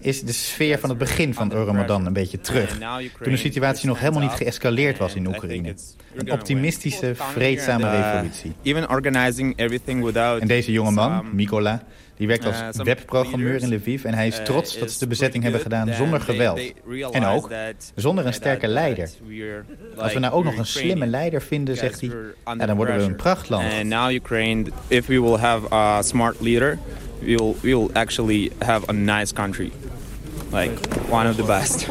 is de sfeer van het begin van Euromaidan een beetje terug. Toen de situatie nog helemaal niet geëscaleerd was in Oekraïne. Een optimistische, vreedzame uh, revolutie. Even organizing everything without En deze jonge man, Mikola, die werkt als some webprogrammeur in Lviv... en hij is uh, trots dat ze de bezetting hebben gedaan zonder geweld. En ook zonder een sterke leider. Als we nou ook nog een slimme leider vinden, zegt hij... Ja, dan worden we een prachtland. And now Ukraine, if we will have a smart leader, we will, we will actually have a nice country. Like, one of the best.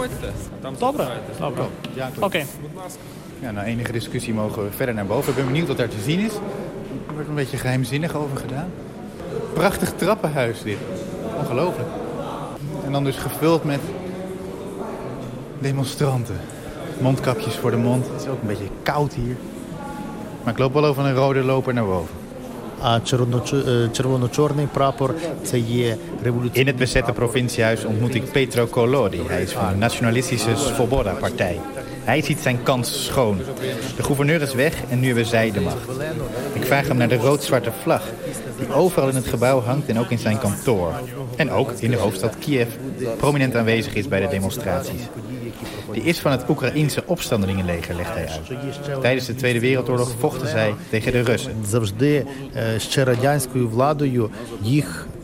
Dobra. Oké. Ja, na enige discussie mogen we verder naar boven. Ik ben benieuwd wat daar te zien is. Er wordt een beetje geheimzinnig over gedaan prachtig trappenhuis dit. Ongelooflijk. En dan dus gevuld met demonstranten. Mondkapjes voor de mond. Het is ook een beetje koud hier. Maar ik loop wel over een rode loper naar boven. In het bezette provinciehuis ontmoet ik Petro Collodi. Hij is van de nationalistische Svoboda-partij. Hij ziet zijn kans schoon. De gouverneur is weg en nu hebben zij de macht. Ik vraag hem naar de rood-zwarte vlag die overal in het gebouw hangt en ook in zijn kantoor. En ook in de hoofdstad Kiev prominent aanwezig is bij de demonstraties. Die is van het Oekraïense opstandelingenleger, legt hij uit. Tijdens de Tweede Wereldoorlog vochten zij tegen de Russen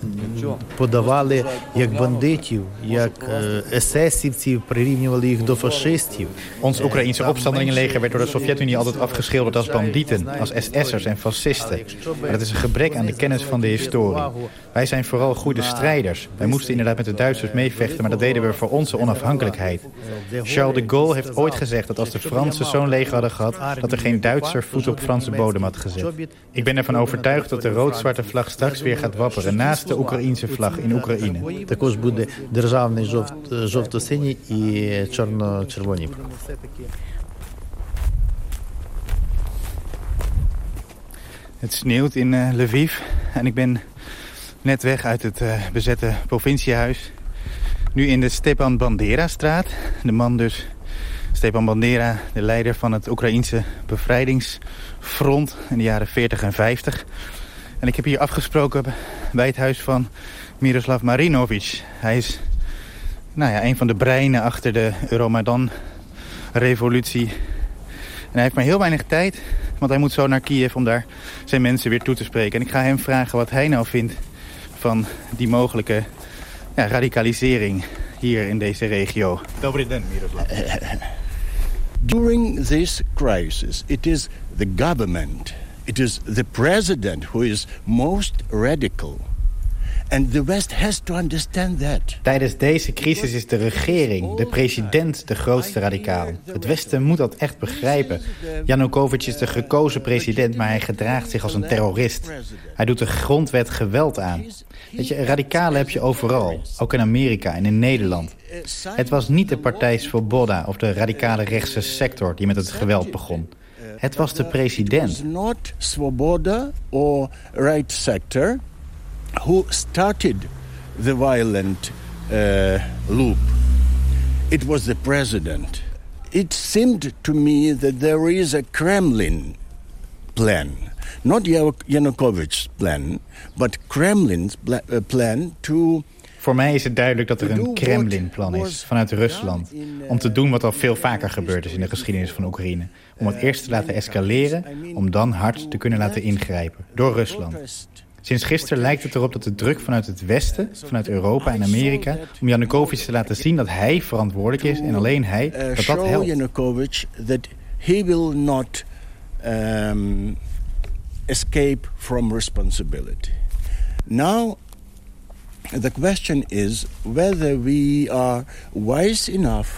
Завжди е, ще радянською владою їх м, подавали як бандитів, як е, есесівців, прирівнювали їх до фашистів. Ons Oekraïense opstandelingenleger werd door de Sovjet-Unie altijd afgeschilderd als bandieten, als SS'ers en fascisten. Maar dat is een gebrek aan de kennis van de historie. Wij zijn vooral goede strijders. Wij moesten inderdaad met de Duitsers meevechten, maar dat deden we voor onze onafhankelijkheid. Charles de Gaulle heeft ooit gezegd dat als de Fransen zo'n leger hadden gehad, dat er geen Duitser voet op Franse bodem had gezet. Ik ben ervan overtuigd dat de rood-zwarte vlag straks weer gaat wapperen naast de Oekraïense vlag in Oekraïne. Також буде державний жовт, жовто-синій і чорно-червоні. Het sneeuwt in eh, Lviv en ik ben net weg uit het eh, bezette provinciehuis. Nu in de Stepan Bandera-straat. De man dus, Stepan Bandera, de leider van het Oekraïense bevrijdingsfront in de jaren 40 en 50. En ik heb hier afgesproken bij het huis van Miroslav Marinovic. Hij is nou ja, een van de breinen achter de Euromaidan-revolutie. En hij heeft maar heel weinig tijd, want hij moet zo naar Kiev om daar zijn mensen weer toe te spreken. En ik ga hem vragen wat hij nou vindt van die mogelijke ja, radicalisering hier in deze regio. Dobry den, Miroslav. During this crisis, it is the government, it is the president who is most radical. And the West has to understand that. Tijdens deze crisis is de regering, de president, de grootste radicaal. Het Westen moet dat echt begrijpen. Janukovic is de gekozen president, maar hij gedraagt zich als een terrorist. Hij doet de grondwet geweld aan. Weet je, radicalen heb je overal. Ook in Amerika en in Nederland. Het was niet de partij Svoboda of de radicale rechtse sector die met het geweld begon. Het was de president. not Svoboda or right sector who started the violent uh, loop. It was the president. It seemed to me that there is a Kremlin plan, not Yanukovych plan, but Kremlin's uh, plan to Voor mij is het duidelijk dat er een Kremlin-plan is vanuit Rusland... om te doen wat al veel vaker gebeurd is in de geschiedenis van Oekraïne. Om het eerst te laten escaleren, om dan hard te kunnen laten ingrijpen. Door Rusland. Sinds gisteren lijkt het erop dat de druk vanuit het Westen, vanuit Europa en Amerika... om Yanukovych te laten zien dat hij verantwoordelijk is en alleen hij, dat dat helpt. Yanukovych that he will not um, escape from responsibility. Now the question is whether we are wise enough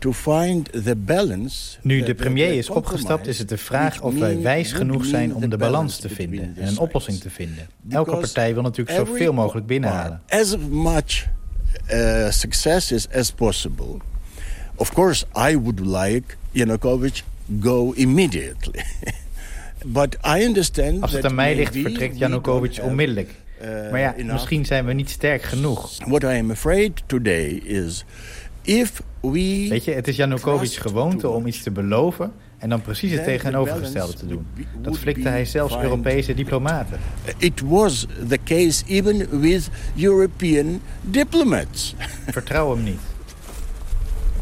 to find the balance. Nu de premier is opgestapt is het de vraag of wij wijs genoeg zijn om de balans te vinden en een oplossing te vinden. Elke partij wil natuurlijk zoveel mogelijk binnenhalen. As much uh, successes as possible. Of course, I would like Yanukovych go immediately. [LAUGHS] But I understand Als het aan mij ligt, vertrekt Yanukovych onmiddellijk. Maar ja, misschien zijn we niet sterk genoeg. What I am afraid today is if we Weet je, het is Yanukovych gewoonte om iets te beloven en dan precies het tegenovergestelde te doen. Dat flikte hij zelfs Europese diplomaten. It was the case even with European diplomats. Vertrouw hem niet.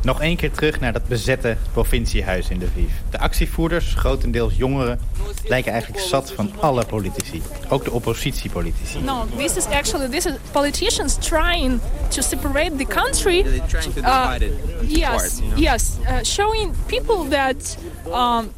Nog één keer terug naar dat bezette provinciehuis in Lviv. De actievoerders, grotendeels jongeren, lijken eigenlijk zat van alle politici. Ook de oppositiepolitici. No, this is actually this is politicians trying to separate the country. They're trying to divide it yes, apart, you know? yes, uh, showing people that. Um,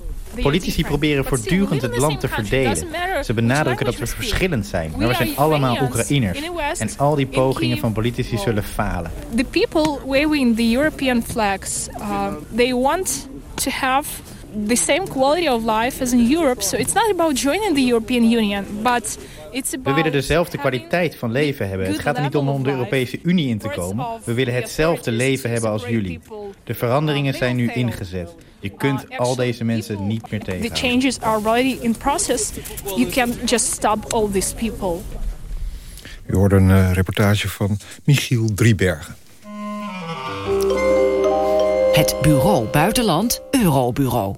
Politici proberen voortdurend het land te verdelen. Ze benadrukken dat we verschillend zijn, maar we zijn allemaal Oekraïners. En al die pogingen van politici zullen falen. the people waving the European flags, uh, they want to have the same quality of life as in Europe. So it's not about joining the European Union, but it's We willen dezelfde kwaliteit van leven hebben. Het gaat er niet om om de Europese Unie in te komen. We willen hetzelfde leven hebben als jullie. De veranderingen zijn nu ingezet. Je kunt al deze mensen niet meer the tegenhouden. changes are already in process. You can just stop all these people. U hoorde een eh, reportage van Michiel Driebergen. Het Bureau Buitenland, Eurobureau.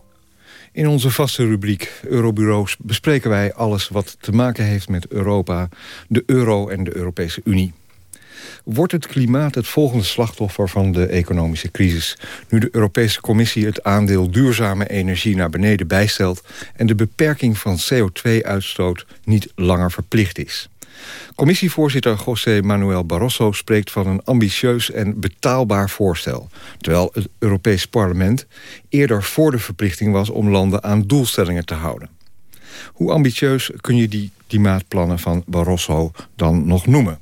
In onze vaste rubriek Eurobureaus bespreken wij alles wat te maken heeft met Europa, de euro en de Europese Unie. Wordt het klimaat het volgende slachtoffer van de economische crisis... nu de Europese Commissie het aandeel duurzame energie naar beneden bijstelt... en de beperking van CO2-uitstoot niet langer verplicht is? Commissievoorzitter José Manuel Barroso spreekt van een ambitieus en betaalbaar voorstel. Terwijl het Europees Parlement eerder voor de verplichting was om landen aan doelstellingen te houden. Hoe ambitieus kun je die klimaatplannen van Barroso dan nog noemen?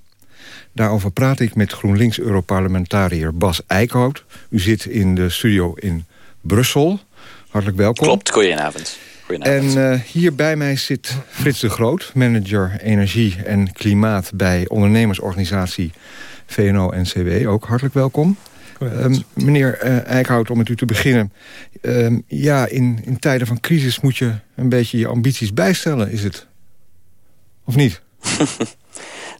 Daarover praat ik met GroenLinks-Europarlementariër Bas Eickhout. U zit in de studio in Brussel. Hartelijk welkom. Klopt, goedenavond. goedenavond. En uh, hier bij mij zit Frits de Groot, manager energie en klimaat bij ondernemersorganisatie VNO-NCW. Ook hartelijk welkom. Um, meneer uh, Eickhout, om met u te beginnen. Um, ja, in, in tijden van crisis moet je een beetje je ambities bijstellen, is het? Of niet? [LAUGHS]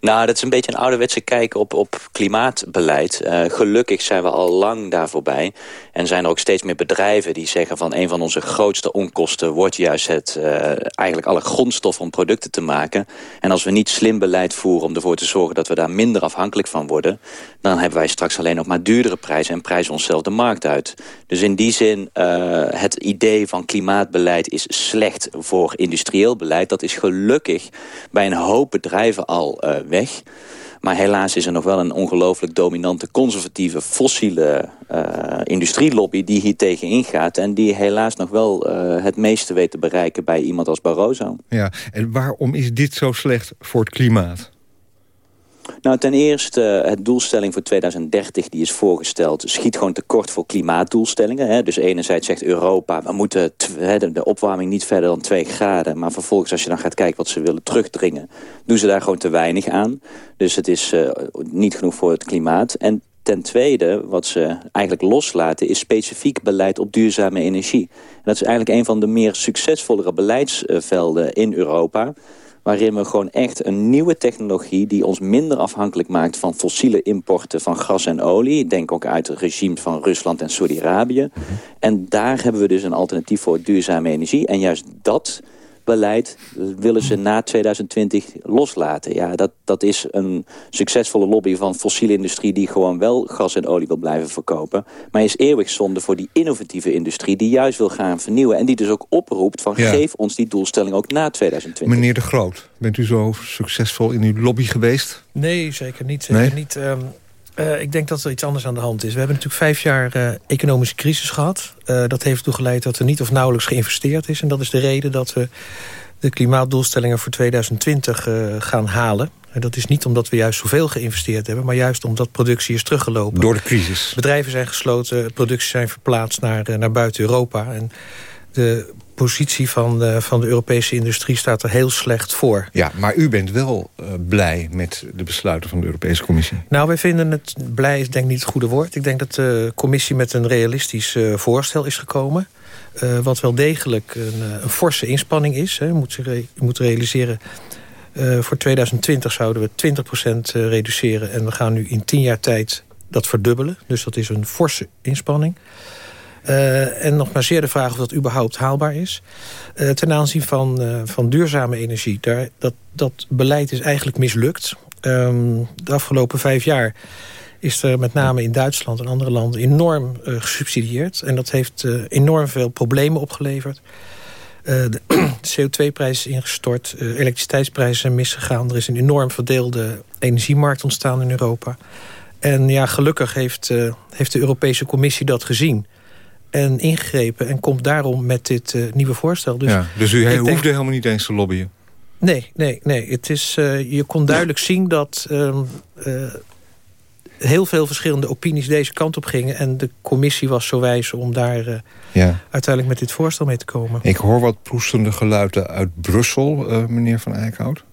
Nou, dat is een beetje een ouderwetse kijk op, op klimaatbeleid. Uh, gelukkig zijn we al lang daar voorbij. En zijn er ook steeds meer bedrijven die zeggen van... een van onze grootste onkosten wordt juist het, uh, eigenlijk alle grondstoffen om producten te maken. En als we niet slim beleid voeren om ervoor te zorgen... dat we daar minder afhankelijk van worden... dan hebben wij straks alleen nog maar duurdere prijzen... en prijzen onszelf de markt uit. Dus in die zin, uh, het idee van klimaatbeleid is slecht voor industrieel beleid. Dat is gelukkig bij een hoop bedrijven al weg. Maar helaas is er nog wel een ongelooflijk dominante conservatieve fossiele uh, industrielobby die hier tegen ingaat. En die helaas nog wel uh, het meeste weet te bereiken bij iemand als Barroso. Ja, en waarom is dit zo slecht voor het klimaat? Nou, ten eerste, het doelstelling voor 2030 die is voorgesteld... schiet gewoon tekort voor klimaatdoelstellingen. Hè. Dus enerzijds zegt Europa, we moeten de opwarming niet verder dan 2 graden. Maar vervolgens, als je dan gaat kijken wat ze willen terugdringen... doen ze daar gewoon te weinig aan. Dus het is uh, niet genoeg voor het klimaat. En ten tweede, wat ze eigenlijk loslaten... is specifiek beleid op duurzame energie. En dat is eigenlijk een van de meer succesvollere beleidsvelden in Europa waarin we gewoon echt een nieuwe technologie... die ons minder afhankelijk maakt van fossiele importen van gas en olie. Denk ook uit het regime van Rusland en Saudi-Arabië. En daar hebben we dus een alternatief voor duurzame energie. En juist dat beleid willen ze na 2020 loslaten. Ja, dat, dat is een succesvolle lobby van fossiele industrie... die gewoon wel gas en olie wil blijven verkopen. Maar is eeuwig zonde voor die innovatieve industrie... die juist wil gaan vernieuwen. En die dus ook oproept van geef ons die doelstelling ook na 2020. Meneer De Groot, bent u zo succesvol in uw lobby geweest? Nee, zeker niet. Zeker niet. Um, uh, ik denk dat er iets anders aan de hand is. We hebben natuurlijk vijf jaar uh, economische crisis gehad. Uh, dat heeft toegeleid dat er niet of nauwelijks geïnvesteerd is. En dat is de reden dat we de klimaatdoelstellingen voor 2020 gaan halen. En dat is niet omdat we juist zoveel geïnvesteerd hebben... maar juist omdat productie is teruggelopen. Door de crisis. Bedrijven zijn gesloten, producties zijn verplaatst naar, naar buiten Europa. En de positie van de, van de Europese industrie staat er heel slecht voor. Ja, maar u bent wel uh, blij met de besluiten van de Europese Commissie. Nou, wij vinden het... Blij is denk ik niet het goede woord. Ik denk dat de commissie met een realistisch uh, voorstel is gekomen. Uh, wat wel degelijk een, een forse inspanning is. Hè. Je, moet, je moet realiseren... voor 2020 zouden we 20% reduceren. En we gaan nu in 10 jaar tijd dat verdubbelen. Dus dat is een forse inspanning. Uh, en nog maar zeer de vraag of dat überhaupt haalbaar is. Uh, ten aanzien van, uh, van duurzame energie. Daar, dat, dat beleid is eigenlijk mislukt. Um, de afgelopen vijf jaar is er met name in Duitsland en andere landen enorm gesubsidieerd. En dat heeft enorm veel problemen opgeleverd. de [CLEARS THROAT] CO2-prijs is ingestort, elektriciteitsprijzen zijn misgegaan. Er is een enorm verdeelde energiemarkt ontstaan in Europa. En ja, gelukkig heeft, heeft de Europese Commissie dat gezien en ingegrepen en komt daarom met dit uh, nieuwe voorstel. Dus, ja, dus u hoefde denk... helemaal niet eens te lobbyen? Nee, nee, nee. Het is, uh, je kon duidelijk zien dat uh, heel veel verschillende opinies deze kant op gingen. En de commissie was zo wijs om daar ja. uiteindelijk met dit voorstel mee te komen. Ik hoor wat proestende geluiden uit Brussel, meneer Van Eickhout.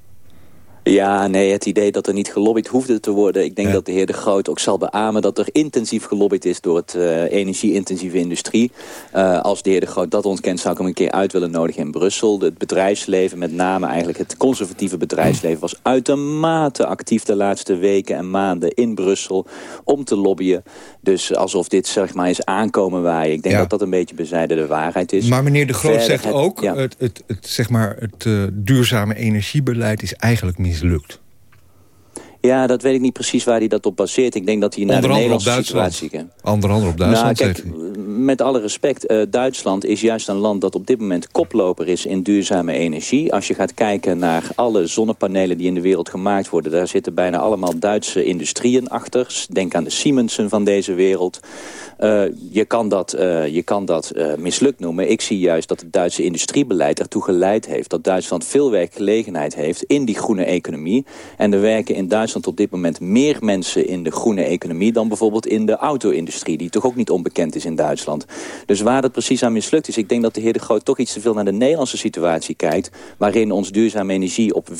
Ja, nee, het idee dat er niet gelobbyd hoefde te worden. Ik denk dat de heer De Groot ook zal beamen dat er intensief gelobbyd is door het uh, energie-intensieve industrie. Uh, als de heer De Groot dat ontkent, zou ik hem een keer uit willen nodigen in Brussel. Het bedrijfsleven, met name eigenlijk het conservatieve bedrijfsleven, was uitermate actief de laatste weken en maanden in Brussel om te lobbyen. Dus alsof dit zeg maar is aankomen waaien. Ik denk ja. dat dat een beetje bezijde de waarheid is. Maar meneer De Groot Verder zegt het, ook, ja. het, het, het, zeg maar, het uh, duurzame energiebeleid is eigenlijk mislukt. Ja, dat weet ik niet precies waar hij dat op baseert. Ik denk dat hij naar de Nederlandse situatie kijkt. Onder andere op Duitsland, nou, kijk, Met alle respect, uh, Duitsland is juist een land dat op dit moment koploper is in duurzame energie. Als je gaat kijken naar alle zonnepanelen die in de wereld gemaakt worden... daar zitten bijna allemaal Duitse industrieën achter. Denk aan de Siemensen van deze wereld. Uh, je kan dat, uh, je kan dat mislukt noemen. Ik zie juist dat het Duitse industriebeleid ertoe geleid heeft... dat Duitsland veel werkgelegenheid heeft in die groene economie. En er werken in Duitsland op dit moment meer mensen in de groene economie... dan bijvoorbeeld in de auto-industrie, die toch ook niet onbekend is in Duitsland. Dus waar dat precies aan mislukt is... ik denk dat de heer De Groot toch iets te veel naar de Nederlandse situatie kijkt... waarin ons duurzame energie op 4%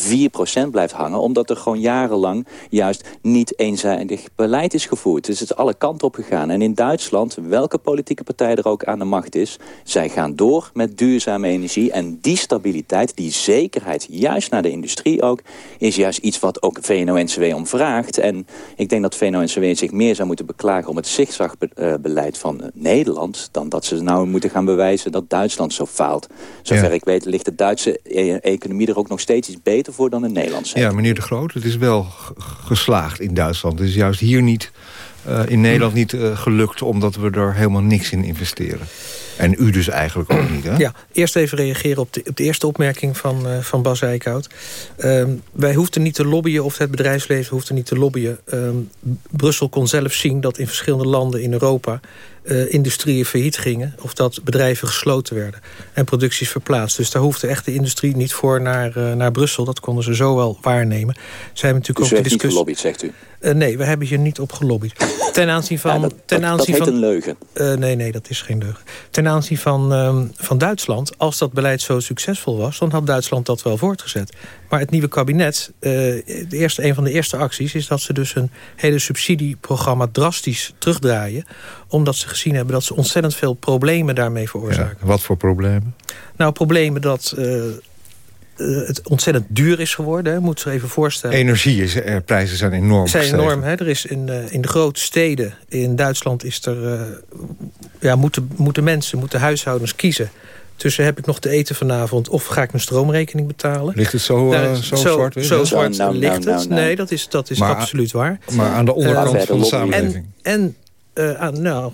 blijft hangen... omdat er gewoon jarenlang juist niet eenzijdig beleid is gevoerd. Dus het is alle kanten op gegaan. En in Duitsland Duitsland, welke politieke partij er ook aan de macht is... zij gaan door met duurzame energie. En die stabiliteit, die zekerheid, juist naar de industrie ook... is juist iets wat ook VNO-NCW om vraagt. En ik denk dat VNO-NCW zich meer zou moeten beklagen... om het zigzagbeleid van Nederland... dan dat ze nou moeten gaan bewijzen dat Duitsland zo faalt. Zover ja. ik weet ligt de Duitse e economie er ook nog steeds iets beter voor dan de Nederlandse. Ja, meneer De Groot, het is wel geslaagd in Duitsland. Het is juist hier niet uh, in Nederland niet uh, gelukt... omdat we er helemaal niks in investeren? En u dus eigenlijk ook niet, hè? Ja, eerst even reageren op de, op de eerste opmerking van, uh, van Bas Eickhout. Um, wij hoefden niet te lobbyen, of het bedrijfsleven hoefde niet te lobbyen. Um, Brussel kon zelf zien dat in verschillende landen in Europa... Uh, industrieën failliet gingen... of dat bedrijven gesloten werden en producties verplaatst. Dus daar hoefde echt de industrie niet voor naar, uh, naar Brussel. Dat konden ze zo wel waarnemen. Zij hebben natuurlijk dus ook de discussie... gelobbyd, zegt u? Uh, nee, we hebben hier niet op gelobbyd. Ten aanzien van... Ja, dat, ten aanzien dat heet van, een leugen. Uh, nee, nee, dat is geen leugen. Ten aanzien van, um, van Duitsland, als dat beleid zo succesvol was... dan had Duitsland dat wel voortgezet. Maar het nieuwe kabinet, uh, de eerste, een van de eerste acties... is dat ze dus een hele subsidieprogramma drastisch terugdraaien... omdat ze gezien hebben dat ze ontzettend veel problemen daarmee veroorzaken. Ja, wat voor problemen? Nou, problemen dat... Uh, het ontzettend duur is geworden. Hè. Moet je even voorstellen. Energieprijzen uh, zijn enorm zijn enorm. Hè. Er is in, uh, in de grote steden in Duitsland is er, ja, moeten, moeten mensen, moeten huishoudens kiezen. Tussen heb ik nog te eten vanavond of ga ik mijn stroomrekening betalen? Ligt het zo, nou, zo, zo zwart? Zo, zo zwart nou, ligt nou, het. Nee, dat is, dat is maar, absoluut waar. Maar aan de onderkant van de samenleving. En, en aan, nou,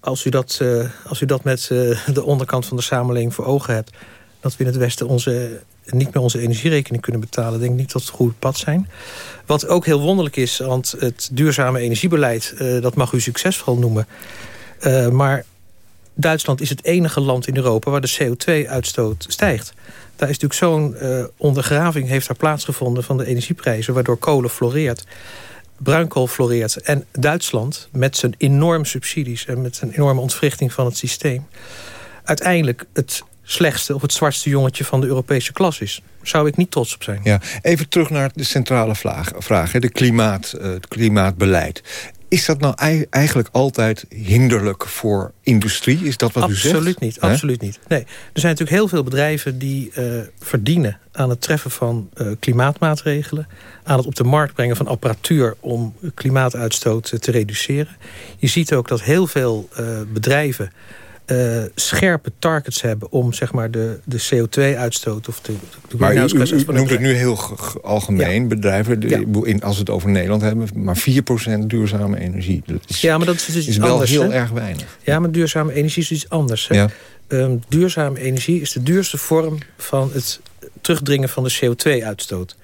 als u dat, als u dat met de onderkant van de samenleving voor ogen hebt dat we in het Westen onze, niet meer onze energierekening kunnen betalen. denk niet dat het goed pad zijn. Wat ook heel wonderlijk is, want het duurzame energiebeleid... Uh, dat mag u succesvol noemen. Uh, maar Duitsland is het enige land in Europa waar de CO2-uitstoot stijgt. Daar is natuurlijk zo'n uh, ondergraving heeft daar plaatsgevonden van de energieprijzen... waardoor kolen floreert bruinkool floreert. En Duitsland, met zijn enorme subsidies... en met zijn enorme ontwrichting van het systeem... uiteindelijk het slechtste of het zwartste jongetje van de Europese klas is. Zou ik niet trots op zijn. Ja, even terug naar de centrale vraag, vraag de klimaat, uh, het klimaatbeleid. Is dat nou eigenlijk altijd hinderlijk voor industrie? Is dat wat absoluut u zegt? Absoluut niet, absoluut niet. Nee, er zijn natuurlijk heel veel bedrijven die uh, verdienen aan het treffen van uh, klimaatmaatregelen. Aan het op de markt brengen van apparatuur om klimaatuitstoot te reduceren. Je ziet ook dat heel veel uh, bedrijven uh, scherpe targets hebben om zeg maar, de, de CO2-uitstoot of de, de Maar u, u, u noemt het nu heel algemeen, ja. bedrijven, de, ja. in, als we het over Nederland hebben... maar 4% duurzame energie. Dat is, ja, maar dat is dus iets is wel anders, heel erg weinig. Ja, maar duurzame energie is iets anders. Hè? Ja. Um, duurzame energie is de duurste vorm van het terugdringen van de CO2-uitstoot.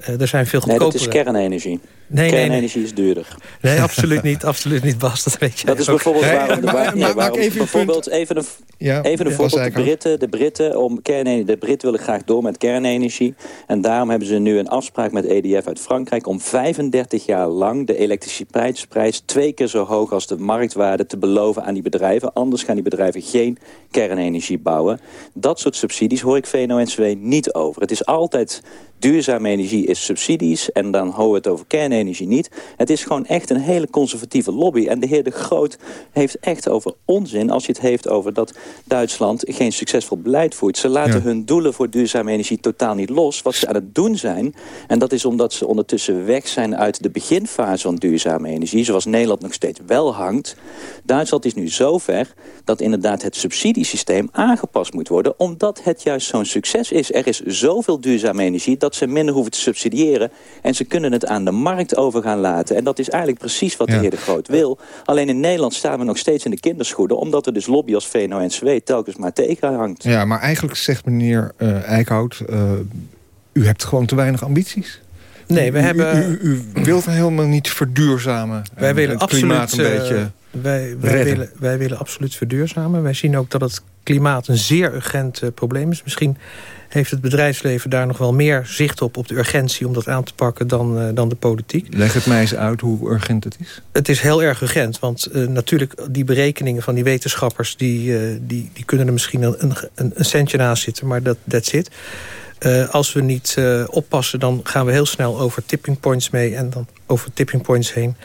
Uh, er zijn veel goedkopere... Nee, dat is kernenergie. Nee, kernenergie nee, nee. is duurder. Nee, absoluut niet. Absoluut niet, Bas. Dat weet je Dat is ook. bijvoorbeeld Nee, waarom, de, maar- waar- maar- ja, waarom maak even een bijvoorbeeld punt. even een, Ja, even een ja, voorbeeld. De. Britten, de Britten, om kernenergie, de Britten willen graag door met kernenergie. En daarom hebben ze nu een afspraak met EDF uit Frankrijk... om 35 jaar lang de elektriciteitsprijs twee keer zo hoog als de marktwaarde te beloven aan die bedrijven. Anders gaan die bedrijven geen kernenergie bouwen. Dat soort subsidies hoor ik VNO-NCW niet over. Het is altijd duurzame energie is subsidies en dan houden we het over kernenergie niet. Het is gewoon echt een hele conservatieve lobby. En de heer De Groot heeft echt over onzin als je het heeft over dat Duitsland geen succesvol beleid voert. Ze laten Ja. hun doelen voor duurzame energie totaal niet los. Wat ze aan het doen zijn, en dat is omdat ze ondertussen weg zijn uit de beginfase van duurzame energie, zoals Nederland nog steeds wel hangt. Duitsland is nu zo ver dat inderdaad het subsidiesysteem aangepast moet worden, omdat het juist zo'n succes is. Er is zoveel duurzame energie dat ze minder hoeven te subsidiëren en ze kunnen het aan de markt over gaan laten. En dat is eigenlijk precies wat de heer De Groot wil. Alleen in Nederland staan we nog steeds in de kinderschoenen, omdat er dus lobby als VNO-NCW telkens maar tegen hangt. Ja, maar eigenlijk zegt meneer eh Eickhout... eh, u hebt gewoon te weinig ambities. Nee, we U- hebben... U, u, u wilt helemaal niet verduurzamen. Wij en willen het absoluut, klimaat een eh, beetje... wij, willen, wij willen absoluut verduurzamen. Wij zien ook dat het klimaat een zeer urgent eh, probleem is. Misschien heeft het bedrijfsleven daar nog wel meer zicht op... op de urgentie om dat aan te pakken dan, eh, dan de politiek. Leg het mij eens uit hoe urgent het is. Het is heel erg urgent, want eh, natuurlijk die berekeningen van die wetenschappers... die, die, die kunnen er misschien een, een, een centje naast zitten, maar dat that's it. Eh, als we niet oppassen, dan gaan we heel snel over tipping points mee... en dan over tipping points heen.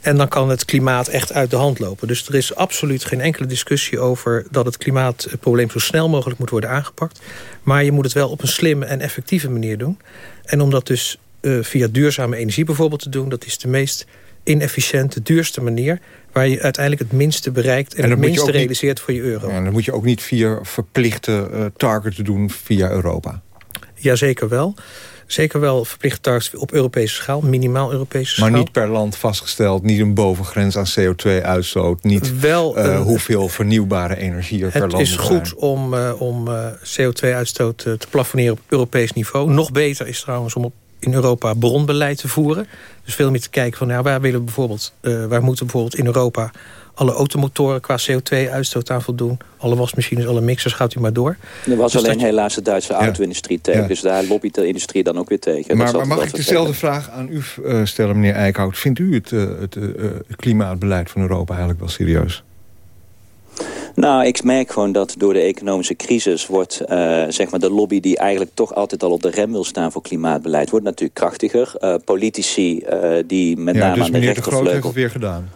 En dan kan het klimaat echt uit de hand lopen. Dus er is absoluut geen enkele discussie over... dat het klimaatprobleem zo snel mogelijk moet worden aangepakt. Maar je moet het wel op een slimme en effectieve manier doen. En om dat dus eh, via duurzame energie bijvoorbeeld te doen... dat is de meest inefficiënte, duurste manier... waar je uiteindelijk het minste bereikt... en, En het minste niet- realiseert voor je euro. Ja, dan moet je ook niet via verplichte uh, targets doen via Europa. Jazeker wel. Zeker wel verplichte targets op Europese schaal, minimaal Europese schaal. Maar niet per land vastgesteld, niet een bovengrens aan CO2-uitstoot... niet wel, uh, uh, hoeveel vernieuwbare energie er per land Het is goed om, uh, om CO2-uitstoot te plafoneren op Europees niveau. Nog beter is trouwens om op in Europa bronbeleid te voeren. Dus veel meer te kijken van, nou, waar, willen we bijvoorbeeld, waar moeten bijvoorbeeld in Europa alle automotoren qua CO2-uitstoot aan voldoen. Alle wasmachines, alle mixers, gaat u maar door. Er was Dus alleen dat helaas de Duitse auto-industrie tegen. Ja. Dus daar lobbyt de industrie dan ook weer tegen. Maar, maar mag ik dezelfde vraag aan u eh, stellen, meneer Eickhout? Vindt u het, eh, het eh, klimaatbeleid van Europa eigenlijk wel serieus? Nou, ik merk gewoon dat door de economische crisis wordt eh, zeg maar de lobby die eigenlijk toch altijd al op de rem wil staan voor klimaatbeleid, wordt natuurlijk krachtiger. Eh, politici eh, die met ja, name dus aan de meneer De Groot heeft rechtervleugel... het weer gedaan.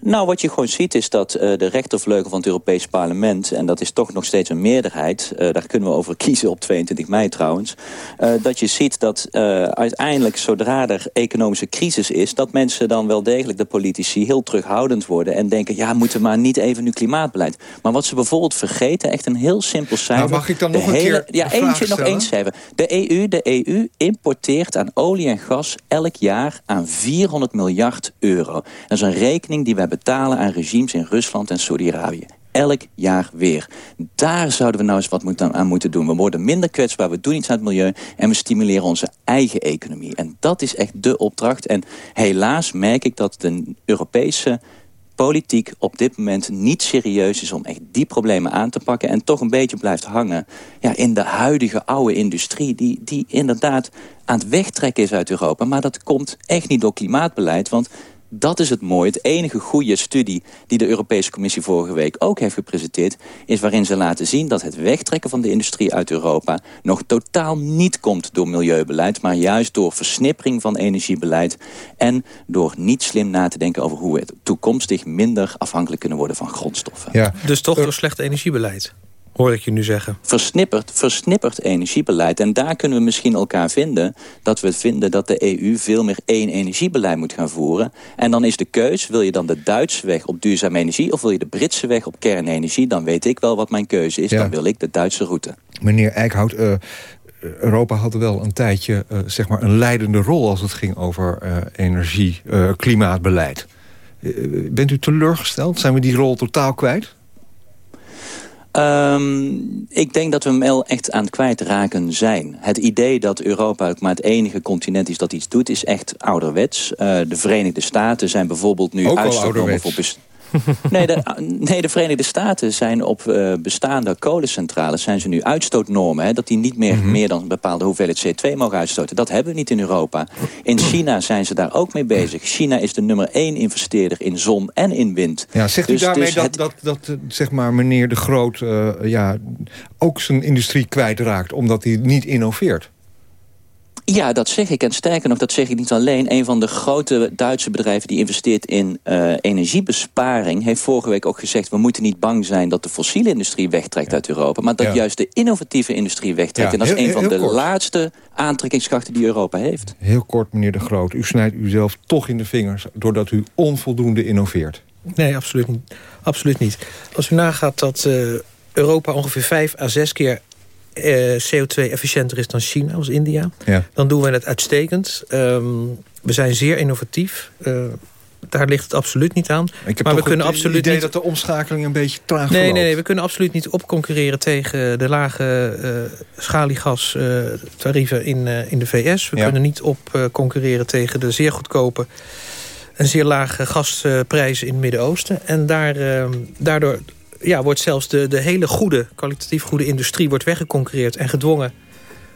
Nou, wat je gewoon ziet is dat eh, de rechtervleugel van het Europees Parlement... en dat is toch nog steeds een meerderheid... eh, daar kunnen we over [LAUGHS] kiezen op 22 mei trouwens... eh, dat je ziet dat uiteindelijk zodra er economische crisis is... dat mensen dan wel degelijk, de politici, heel terughoudend worden... en denken, ja, moeten we maar niet even nu klimaatbeleid. Maar wat ze bijvoorbeeld vergeten, echt een heel simpel cijfer... Nou, mag ik dan nog een hele- keer Ja, eentje, nog één cijfer. De EU, de EU importeert aan olie en gas elk jaar aan 400 miljard euro. Dat is een rekening die wij betalen aan regimes in Rusland en Saudi-Arabië. Elk jaar weer. Daar zouden we nou eens wat aan moeten doen. We worden minder kwetsbaar, we doen iets aan het milieu... en we stimuleren onze eigen economie. En dat is echt de opdracht. En helaas merk ik dat de Europese politiek op dit moment niet serieus is om echt die problemen aan te pakken... en toch een beetje blijft hangen ja, in de huidige oude industrie... Die, die inderdaad aan het wegtrekken is uit Europa. Maar dat komt echt niet door klimaatbeleid, want... Dat is het mooie. Het enige goede studie die de Europese Commissie vorige week ook heeft gepresenteerd... is waarin ze laten zien dat het wegtrekken van de industrie uit Europa... nog totaal niet komt door milieubeleid... maar juist door versnippering van energiebeleid... en door niet slim na te denken over hoe we toekomstig minder afhankelijk kunnen worden van grondstoffen. Ja. Dus toch door slecht energiebeleid, hoor ik je nu zeggen. Versnipperd, versnipperd energiebeleid. En daar kunnen we misschien elkaar vinden... dat we vinden dat de EU veel meer één energiebeleid moet gaan voeren. En dan is de keus, wil je dan de Duitse weg op duurzame energie... of wil je de Britse weg op kernenergie? Dan weet ik wel wat mijn keuze is. Ja. Dan wil ik de Duitse route. Meneer Eickhout, eh, Europa had wel een tijdje eh, zeg maar een leidende rol... als het ging over eh, energie, eh, klimaatbeleid. Bent u teleurgesteld? Zijn we die rol totaal kwijt? Ehm, ik denk dat we hem wel echt aan het kwijtraken zijn. Het idee dat Europa ook maar het enige continent is dat iets doet... is echt ouderwets. Eh, de Verenigde Staten zijn bijvoorbeeld nu ouderwets. voor... [LAUGHS] Nee de, nee, de Verenigde Staten zijn op eh, bestaande kolencentrales... zijn ze nu uitstootnormen. Hè, dat die niet meer, Mhm. meer dan een bepaalde hoeveelheid CO2 mogen uitstoten. Dat hebben we niet in Europa. In China zijn ze daar ook mee bezig. China is de nummer één investeerder in zon en in wind. Ja, zegt Dus- u daarmee dus dat, het- dat, dat eh, zeg maar, meneer De Groot eh, ja, ook zijn industrie kwijtraakt... omdat hij niet innoveert? Ja, dat zeg ik. En sterker nog, dat zeg ik niet alleen. Een van de grote Duitse bedrijven die investeert in eh, energiebesparing... heeft vorige week ook gezegd... we moeten niet bang zijn dat de fossiele industrie wegtrekt uit Europa... maar dat Ja. juist de innovatieve industrie wegtrekt. Ja, en dat is heel- een van heel de kort. laatste aantrekkingskrachten die Europa heeft. Heel kort, meneer De Groot. U snijdt uzelf toch in de vingers... doordat u onvoldoende innoveert. Nee, absoluut niet. Absoluut niet. Als u nagaat dat eh, Europa ongeveer vijf à zes keer eh, CO2-efficiënter is dan China als India... Ja. dan doen we het uitstekend. Ehm, we zijn zeer innovatief. Eh, daar ligt het absoluut niet aan. Ik heb maar we kunnen het absoluut idee niet... dat de omschakeling een beetje traag Nee, nee, verloopt. nee, we kunnen absoluut niet opconcurreren tegen de lage eh schaliegastarieven in, in de VS. We Ja. kunnen niet op eh, concurreren tegen de zeer goedkope en zeer lage gasprijzen in het Midden-Oosten. En daar, eh, daardoor ja, wordt zelfs de, de hele goede, kwalitatief goede industrie wordt weggeconcurreerd en gedwongen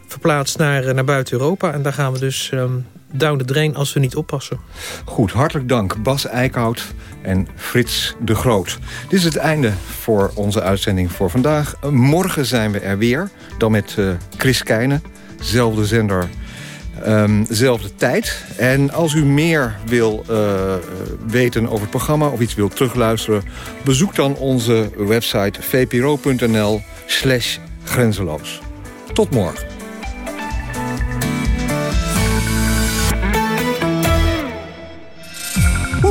verplaatst naar, eh, naar buiten Europa. En daar gaan we dus ehm, down the drain als we niet oppassen. Goed, hartelijk dank Bas Eickhout en Frits de Groot. Dit is het einde voor onze uitzending voor vandaag. Morgen zijn we er weer, dan met eh, Chris Keijnen, zelfde zender... ehm, zelfde tijd. En als u meer wil eh, weten over het programma of iets wilt terugluisteren... bezoek dan onze website vpro.nl slash grenzeloos. Tot morgen.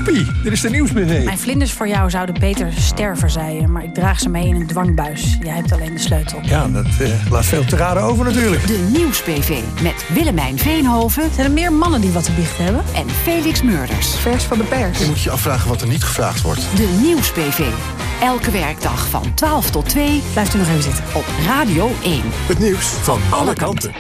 Toppie, dit is de nieuwsbv. Mijn vlinders voor jou zouden beter sterven, zei je. Maar ik draag ze mee in een dwangbuis. Jij hebt alleen de sleutel. Ja, dat uh, laat veel te raden over natuurlijk. De nieuwsbv met Willemijn Veenhoven. Zijn er meer mannen die wat te biechten hebben? En Felix Murders. Vers van de pers. Je moet je afvragen wat er niet gevraagd wordt. De nieuwsbv. Elke werkdag van 12 tot 2. Blijft u nog even zitten. Op Radio 1. Het nieuws van alle kanten.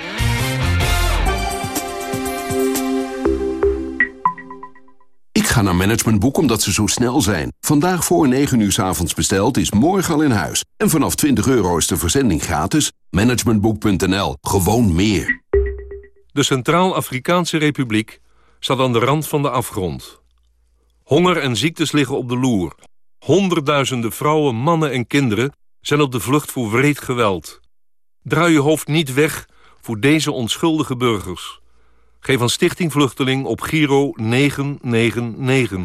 Ga naar Managementboek omdat ze zo snel zijn. Vandaag voor 9 uur s avonds besteld is morgen al in huis. En vanaf 20 euro is de verzending gratis. Managementboek.nl. Gewoon meer. De Centraal-Afrikaanse Republiek staat aan de rand van de afgrond. Honger en ziektes liggen op de loer. Honderdduizenden vrouwen, mannen en kinderen zijn op de vlucht voor wreed geweld. Draai je hoofd niet weg voor deze onschuldige burgers. Geef aan Stichting Vluchteling op Giro 999.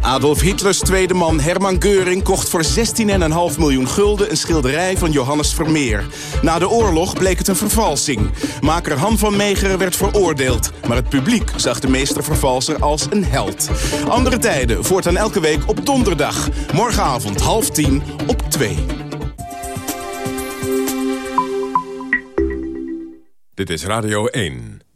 Adolf Hitlers tweede man Hermann Geuring kocht voor 16,5 miljoen gulden een schilderij van Johannes Vermeer. Na de oorlog bleek het een vervalsing. Maker Han van Meegeren werd veroordeeld, maar het publiek zag de meestervervalser als een held. Andere tijden, voortaan elke week op donderdag. Morgenavond half tien op 2. Dit is Radio 1.